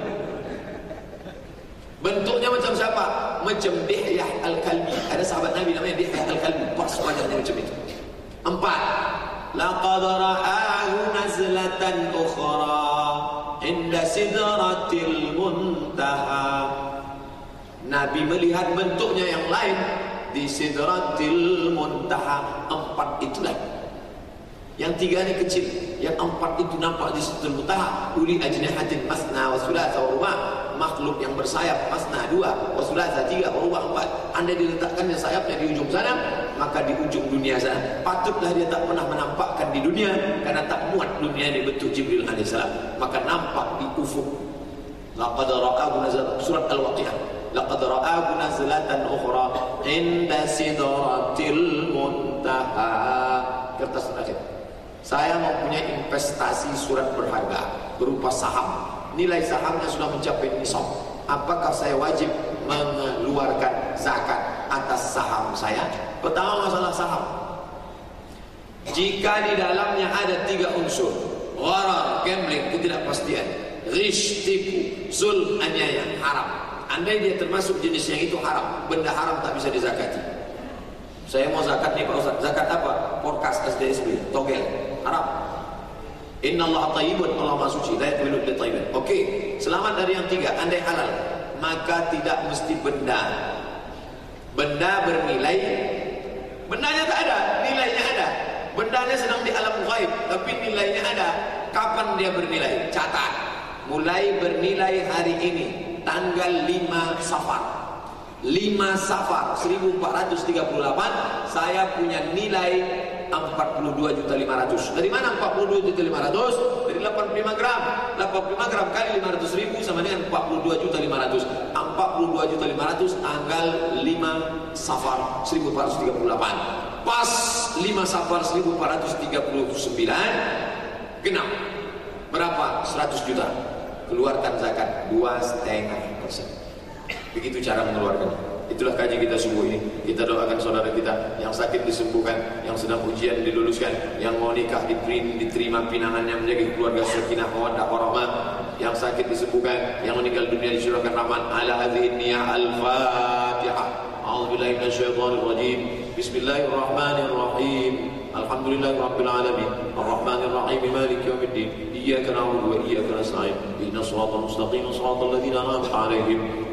Bentuknya macam siapa? Macam Dihyah Al-Kalbi. Ada sahabat Nabi namanya Dihyah Al-Kalbi. Pas wajahnya macam itu. Empat. Laqad ra'ahu nazlatan ukhra inda sidratil muntaha. Nabi melihat bentuknya yang lain di Sidratil Muntaha empat itulah yang tiga ini kecil. Yang empat itu nampak di Sidratil Muntaha. Uli ajnihatin masna wa thulatha wa makhluk yang bersayap masna dua wa thulatha tiga wa empat. Anda diletakkannya sayapnya di ujung sana maka di ujung dunia sana patutlah dia tak pernah menampakkan di dunia karena tak muat dunia ini bentuk Jibril AS maka nampak di ufuk. Laqad raqahu nazar surat al-waqiah. Laqad ra'ahu nazlatan ukhra inda sidratil muntaha. Kertas terakhir saya mau punya investasi surat berharga berupa saham. Nilai sahamnya sudah mencapai nisab. Apakah saya wajib mengeluarkan zakat atas saham saya pertama masalah saham jika di dalamnya ada tiga unsur gharar gambling ketidakpastian rish tipu zul aniaya haram Andai dia termasuk jenis yang itu haram, benda haram tak bisa dizakati. Saya mau zakat nih Pak Ustaz. Zakat apa? Porkas SDSB, togel. Haram. Inna Allah tayyibun, Allah suci. La yakmilu li. Okey, selamat dari yang tiga. Andai halal, maka tidak mesti benda. Benda bernilai. Bendanya tak ada, nilainya ada. Bendanya sedang di alam ghaib, tapi nilainya ada. Kapan dia bernilai? Catat. Mulai bernilai hari ini tanggal 5 Safar 5 Safar 1438 saya punya nilai 42 juta 500 dari mana 42 juta 500 dari 85 gram. 85 gram kali 500 ribu sama dengan 42 juta 500 42 juta 500 tanggal 5 Safar 1438 pas 5 Safar 1439 genap. Berapa? 100 juta. Keluarkan zakat dua setengah persen. Begitu cara mengeluarkan. Itulah kaji kita subuh ini. Kita doakan saudara kita yang sakit disembuhkan, yang sedang ujian diluluskan, yang mau nikah diterima pinangannya menjadi keluarga sakinah mawaddah warahmah, yang sakit disembuhkan, yang meninggal dunia disyurahkan rahmat. Ala hadhihi niyah al-Fatihah. A'udzu billahi minasyaitonir rajim. Bismillahirrahmanirrahim. Alhamdulillah Rabbil Alamin Ar-Rahman Ar-Rahim Malik Yawmiddin Iyaka na'budu wa iyaka nasta'in Ihdinas siratal mustaqim siratal ladzina an'amta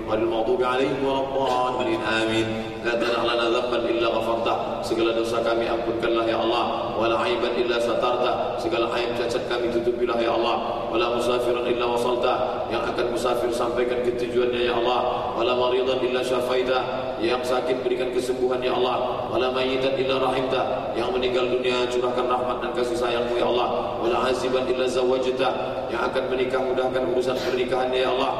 ghairil maghdubi 'alaihim waladdallin amin La tadah lana dhanban illa ghafarta Segala dosa kami ampunkanlah ya Allah Wala aiban illa satarta Segala aib cacat kami tutupilah ya Allah Wala musafiran illa wasalta Yang akan musafir sampaikan ke tujuannya ya Allah Wala maridan illa syafaita Yang sakit berikan kesembuhan ya Allah Wala mayitan illa rahimta Yang meninggal dunia curahkan rahmat dan kasih sayangmu ya Allah Wala aziban illa zawajta Yang akan menikah mudahkan urusan pernikahannya ya Allah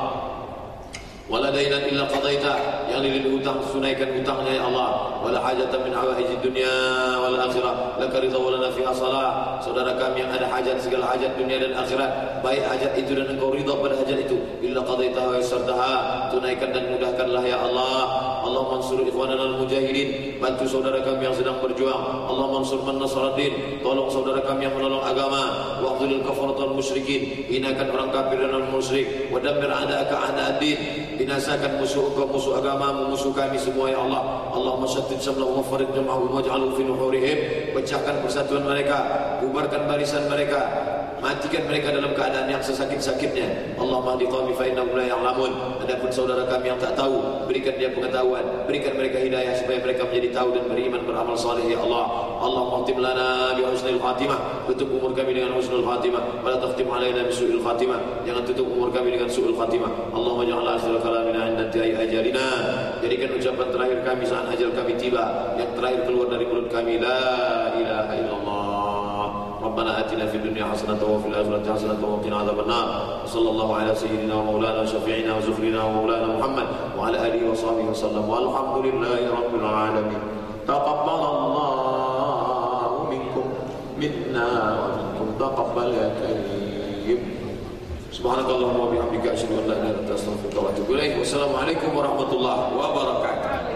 wala dainan illa qadaita yang lilil hutang sunaikan hutangnya ya Allah. Wala hajatan min hawaijid dunya wal akhirah. Laka ridha wa lana fiha salah. Saudara kami yang ada hajat segala hajat dunia dan akhirat baik hajat itu dan engkau ridha pada hajat itu. Illa qadaita wa yassartaha. Tunaikan dan mudahkanlah ya Allah Allah mansur ikhwanana al-mujahidin bantu saudara kami yang sedang berjuang. Allah mansur man nasaraddin tolong saudara kami yang menolong agama. Waqtul kafarat musyrikin hinakan orang kafir dan musyrik wa dammir a'da'aka a'da'ad-din binasakan musuh engkau musuh agama musuh kami semua ya Allah. Allah masyattid samlahu wa farid jama'ahum waj'alhu fi nuhurihim. Pecahkan persatuan mereka bubarkan barisan mereka matikan mereka dalam keadaan yang sesakit-sakitnya. Allah mahdi qawmi fa inna la ya'lamun. Adapun saudara kami yang tak tahu berikan dia pengetahuan. Berikan mereka hidayah supaya mereka menjadi tahu dan beriman beramal saleh ya Allah. Allah mahtim lana bi husnil khatimah. Tutup umur kami dengan husnul khatimah. Wa la takhtim alaina bi su'il khatimah. Jangan tutup umur kami dengan su'il khatimah. Allah maj'al akhir kalamina inda tiai ajalina. Jadikan ucapan terakhir kami saat ajal kami tiba. Yang terakhir keluar dari mulut kami la ilaha illallah ربنا آتنا في الدنيا حسنة وفي الآخرة حسنة وقنا عذاب النار. وصلى الله على سيدنا ومولانا وشفيعنا وزفرنا ومولانا محمد وعلى آله وصحبه وسلم. والحمد لله رب العالمين. تقبل الله منكم منا ومنكم. تقبل يا كريم. سبحانك اللهم وبحمدك أشهد أن لا إله إلا أنت أستغفرك وأتوب إليك. والسلام عليكم ورحمة الله وبركاته.